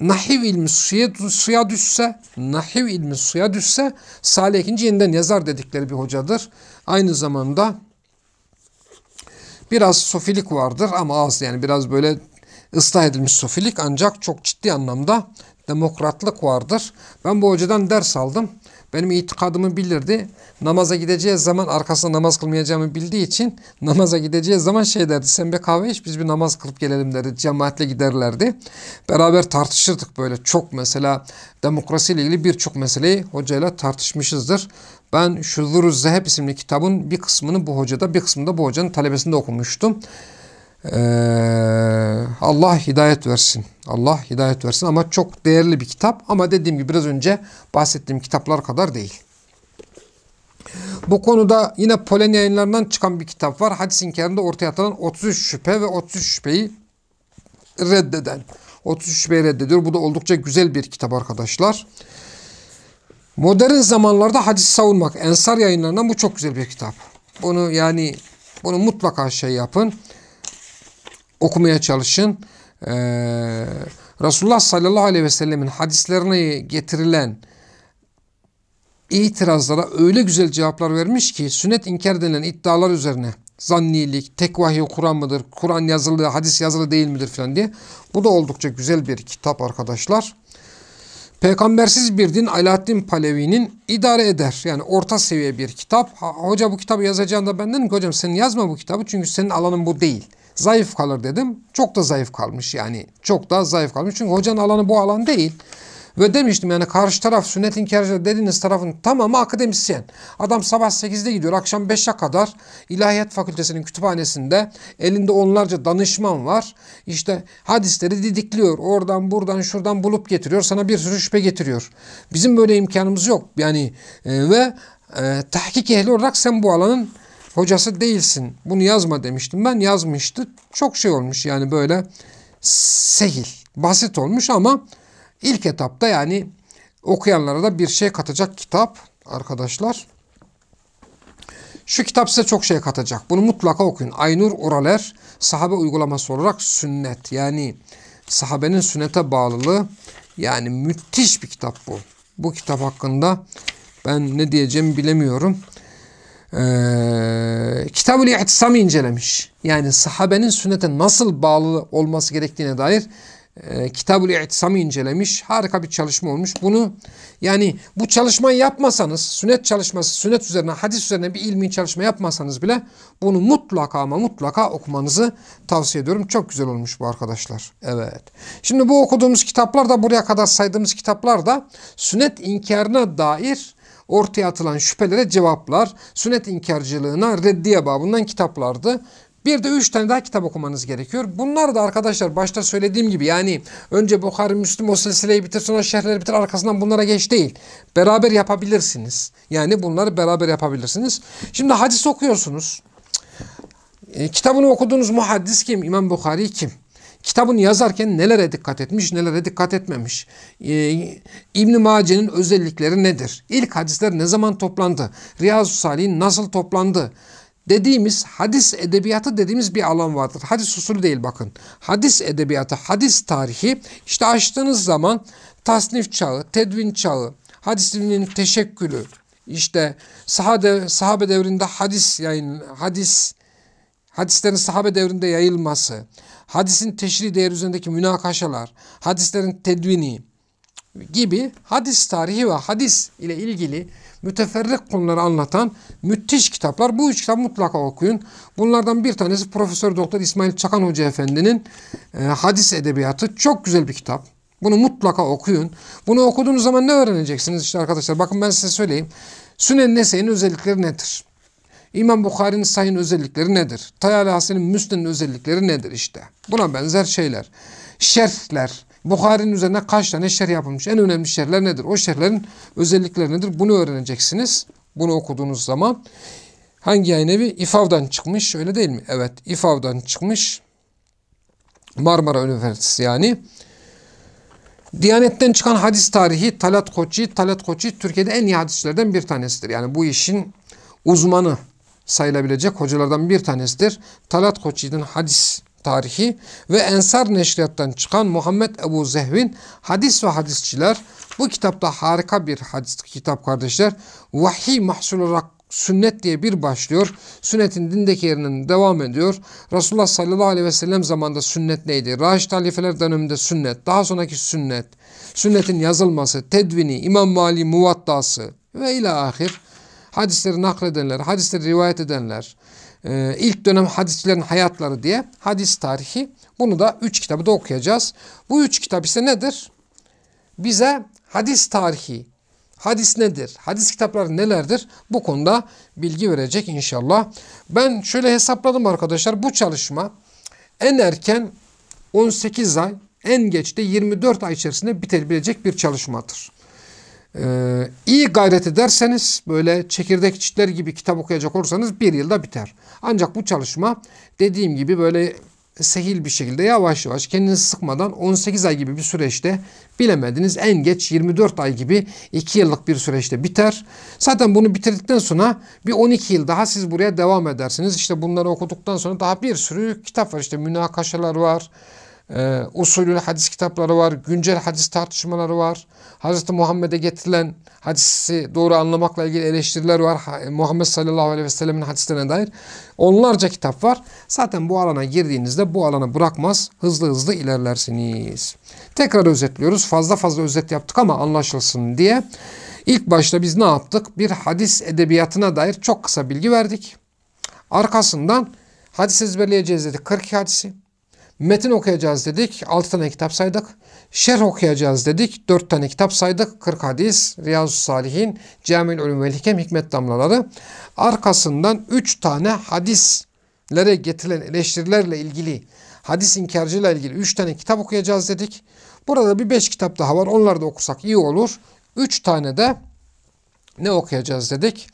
[SPEAKER 1] nahiv ilmi suya, suya düşse, nahiv ilmi suya düşse Salih ikinci yeniden yazar dedikleri bir hocadır. Aynı zamanda biraz sofilik vardır ama az yani biraz böyle ıslah edilmiş sofilik ancak çok ciddi anlamda demokratlık vardır. Ben bu hocadan ders aldım. Benim itikadımı bilirdi. Namaza gideceği zaman arkasında namaz kılmayacağımı bildiği için namaza gideceği zaman şey derdi. Sen bir kahve iç biz bir namaz kılıp gelelim derdi. Cemaatle giderlerdi. Beraber tartışırdık böyle çok mesela demokrasiyle ilgili birçok meseleyi hocayla tartışmışızdır. Ben Şuzuru Zeheb isimli kitabın bir kısmını bu hocada bir kısmını da bu hocanın talebesinde okumuştum. Ee, Allah hidayet versin. Allah hidayet versin ama çok değerli bir kitap ama dediğim gibi biraz önce bahsettiğim kitaplar kadar değil. Bu konuda yine Polen yayınlarından çıkan bir kitap var. Hadis inkarında ortaya atılan 33 şüphe ve 33 şüpheyi reddeden. 33 şüpheyi reddediyor. Bu da oldukça güzel bir kitap arkadaşlar. Modern zamanlarda hadis savunmak. Ensar yayınlarından bu çok güzel bir kitap. Bunu yani bunu mutlaka şey yapın okumaya çalışın. Ee, Resulullah sallallahu aleyhi ve sellemin hadislerine getirilen itirazlara öyle güzel cevaplar vermiş ki sünnet inkar denilen iddialar üzerine zannilik, tek vahiy Kur'an mıdır, Kur'an yazılı, hadis yazılı değil midir falan diye. Bu da oldukça güzel bir kitap arkadaşlar. Peygambersiz bir din Alaaddin Palevi'nin idare eder. Yani orta seviye bir kitap. Hoca bu kitabı yazacağında ben dedim ki hocam sen yazma bu kitabı çünkü senin alanın bu değil zayıf kalır dedim. Çok da zayıf kalmış yani. Çok da zayıf kalmış. Çünkü hocanın alanı bu alan değil. Ve demiştim yani karşı taraf sünnet inkarcı dediğiniz tarafın tamamı akademisyen. Adam sabah 8'de gidiyor akşam 5'e kadar İlahiyat Fakültesinin kütüphanesinde elinde onlarca danışman var. İşte hadisleri didikliyor. Oradan buradan şuradan bulup getiriyor. Sana bir sürü şüphe getiriyor. Bizim böyle imkanımız yok. Yani e, ve e, tahkik ehli olarak sen bu alanın hocası değilsin. Bunu yazma demiştim. Ben yazmıştı. Çok şey olmuş yani böyle sehil, basit olmuş ama ilk etapta yani okuyanlara da bir şey katacak kitap arkadaşlar. Şu kitap size çok şey katacak. Bunu mutlaka okuyun. Aynur Oraler sahabe uygulaması olarak sünnet. Yani sahabenin sünnete bağlılığı yani müthiş bir kitap bu. Bu kitap hakkında ben ne diyeceğimi bilemiyorum e, Kitab-ı İhtisam'ı incelemiş. Yani sahabenin sünnete nasıl bağlı olması gerektiğine dair e, Kitab-ı İhtisam'ı incelemiş. Harika bir çalışma olmuş. Bunu yani bu çalışmayı yapmasanız, sünnet çalışması, sünnet üzerine, hadis üzerine bir ilmi çalışma yapmasanız bile bunu mutlaka ama mutlaka okumanızı tavsiye ediyorum. Çok güzel olmuş bu arkadaşlar. Evet. Şimdi bu okuduğumuz kitaplar da buraya kadar saydığımız kitaplar da sünnet inkarına dair ortaya atılan şüphelere cevaplar, sünnet inkarcılığına reddiye babından kitaplardı. Bir de üç tane daha kitap okumanız gerekiyor. Bunlar da arkadaşlar başta söylediğim gibi yani önce Bukhari, Müslüm o silsileyi bitir sonra şerhleri bitir arkasından bunlara geç değil. Beraber yapabilirsiniz. Yani bunları beraber yapabilirsiniz. Şimdi hadis okuyorsunuz. E, kitabını okuduğunuz muhaddis kim? İmam Bukhari kim? Kitabını yazarken nelere dikkat etmiş, nelere dikkat etmemiş. Ee, İbn-i Mace'nin özellikleri nedir? İlk hadisler ne zaman toplandı? Riyazu Salih'in nasıl toplandı? Dediğimiz hadis edebiyatı dediğimiz bir alan vardır. Hadis usulü değil bakın. Hadis edebiyatı, hadis tarihi işte açtığınız zaman tasnif çağı, tedvin çağı, hadisinin teşekkülü, işte sahabe, sahabe devrinde hadis yayın, hadis hadislerin sahabe devrinde yayılması, hadisin teşri değer üzerindeki münakaşalar, hadislerin tedvini gibi hadis tarihi ve hadis ile ilgili müteferrik konuları anlatan müthiş kitaplar. Bu üç kitap mutlaka okuyun. Bunlardan bir tanesi Profesör Doktor İsmail Çakan Hoca Efendi'nin e, Hadis Edebiyatı. Çok güzel bir kitap. Bunu mutlaka okuyun. Bunu okuduğunuz zaman ne öğreneceksiniz işte arkadaşlar? Bakın ben size söyleyeyim. Sünen Nese'nin özellikleri nedir? İmam Bukhari'nin sayın özellikleri nedir? Tayali Hasen'in Müsned'in özellikleri nedir işte? Buna benzer şeyler. Şerhler. Bukhari'nin üzerine kaç tane şerh yapılmış? En önemli şerhler nedir? O şerhlerin özellikleri nedir? Bunu öğreneceksiniz. Bunu okuduğunuz zaman. Hangi yayın evi? İFAV'dan çıkmış. Öyle değil mi? Evet. İFAV'dan çıkmış. Marmara Üniversitesi yani. Diyanetten çıkan hadis tarihi Talat Koçi, Talat Koçi Türkiye'de en iyi hadisçilerden bir tanesidir. Yani bu işin uzmanı sayılabilecek hocalardan bir tanesidir. Talat Koçi'nin hadis tarihi ve Ensar Neşriyat'tan çıkan Muhammed Ebu Zehvin hadis ve hadisçiler bu kitapta harika bir hadis kitap kardeşler. Vahiy mahsul olarak sünnet diye bir başlıyor. Sünnetin dindeki yerinden devam ediyor. Resulullah sallallahu aleyhi ve sellem zamanında sünnet neydi? Raşid halifeler döneminde sünnet. Daha sonraki sünnet. Sünnetin yazılması, tedvini, İmam Mali muvattası ve ila ahir. Hadisleri nakledenler, hadisleri rivayet edenler, e, ilk dönem hadisçilerin hayatları diye hadis tarihi. Bunu da üç kitabı da okuyacağız. Bu üç kitap ise nedir? Bize hadis tarihi, hadis nedir, hadis kitapları nelerdir bu konuda bilgi verecek inşallah. Ben şöyle hesapladım arkadaşlar bu çalışma en erken 18 ay en geç de 24 ay içerisinde bitebilecek bir çalışmadır. Ee, iyi gayret ederseniz böyle çekirdek çitler gibi kitap okuyacak olursanız bir yılda biter. Ancak bu çalışma dediğim gibi böyle sehil bir şekilde yavaş yavaş kendinizi sıkmadan 18 ay gibi bir süreçte bilemediniz en geç 24 ay gibi 2 yıllık bir süreçte biter. Zaten bunu bitirdikten sonra bir 12 yıl daha siz buraya devam edersiniz. İşte bunları okuduktan sonra daha bir sürü kitap var. İşte münakaşalar var. E, usulü hadis kitapları var, güncel hadis tartışmaları var. Hz. Muhammed'e getirilen hadisi doğru anlamakla ilgili eleştiriler var. Muhammed sallallahu aleyhi ve sellemin hadislerine dair onlarca kitap var. Zaten bu alana girdiğinizde bu alanı bırakmaz, hızlı hızlı ilerlersiniz. Tekrar özetliyoruz. Fazla fazla özet yaptık ama anlaşılsın diye. İlk başta biz ne yaptık? Bir hadis edebiyatına dair çok kısa bilgi verdik. Arkasından hadis ezberleyeceğiz dedik. 42 hadisi. Metin okuyacağız dedik. 6 tane kitap saydık. Şerh okuyacağız dedik. 4 tane kitap saydık. 40 hadis, Riyazu Salihin, Cemil Ulum ve Hikem, Hikmet Damlaları. Arkasından 3 tane hadislere getirilen eleştirilerle ilgili, hadis inkarcıyla ilgili 3 tane kitap okuyacağız dedik. Burada bir 5 kitap daha var. Onları da okursak iyi olur. 3 tane de ne okuyacağız dedik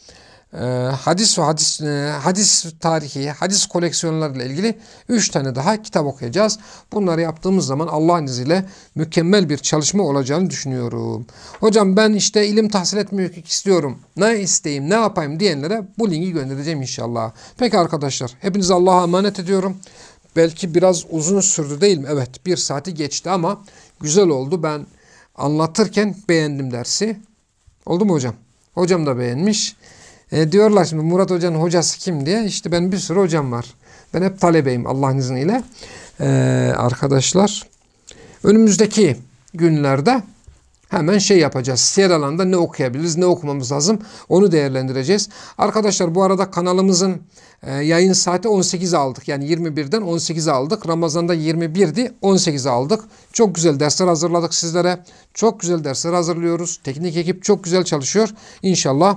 [SPEAKER 1] hadis ve hadis, e, hadis tarihi, hadis koleksiyonlarıyla ilgili 3 tane daha kitap okuyacağız. Bunları yaptığımız zaman Allah'ın izniyle mükemmel bir çalışma olacağını düşünüyorum. Hocam ben işte ilim tahsil etmek istiyorum. Ne isteyeyim, ne yapayım diyenlere bu linki göndereceğim inşallah. Peki arkadaşlar, hepinize Allah'a emanet ediyorum. Belki biraz uzun sürdü değil mi? Evet, bir saati geçti ama güzel oldu. Ben anlatırken beğendim dersi. Oldu mu hocam? Hocam da beğenmiş. E, diyorlar şimdi Murat Hoca'nın hocası kim diye. İşte ben bir sürü hocam var. Ben hep talebeyim Allah'ın izniyle. E, arkadaşlar önümüzdeki günlerde hemen şey yapacağız. Siyer alanda ne okuyabiliriz, ne okumamız lazım onu değerlendireceğiz. Arkadaşlar bu arada kanalımızın e, yayın saati 18'e aldık. Yani 21'den 18'e aldık. Ramazan'da 21'di 18'e aldık. Çok güzel dersler hazırladık sizlere. Çok güzel dersler hazırlıyoruz. Teknik ekip çok güzel çalışıyor. İnşallah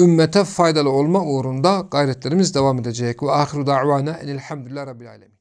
[SPEAKER 1] ümmete faydalı olma uğrunda gayretlerimiz devam edecek. Ve ahiru da'vana elhamdülillah rabbil alemin.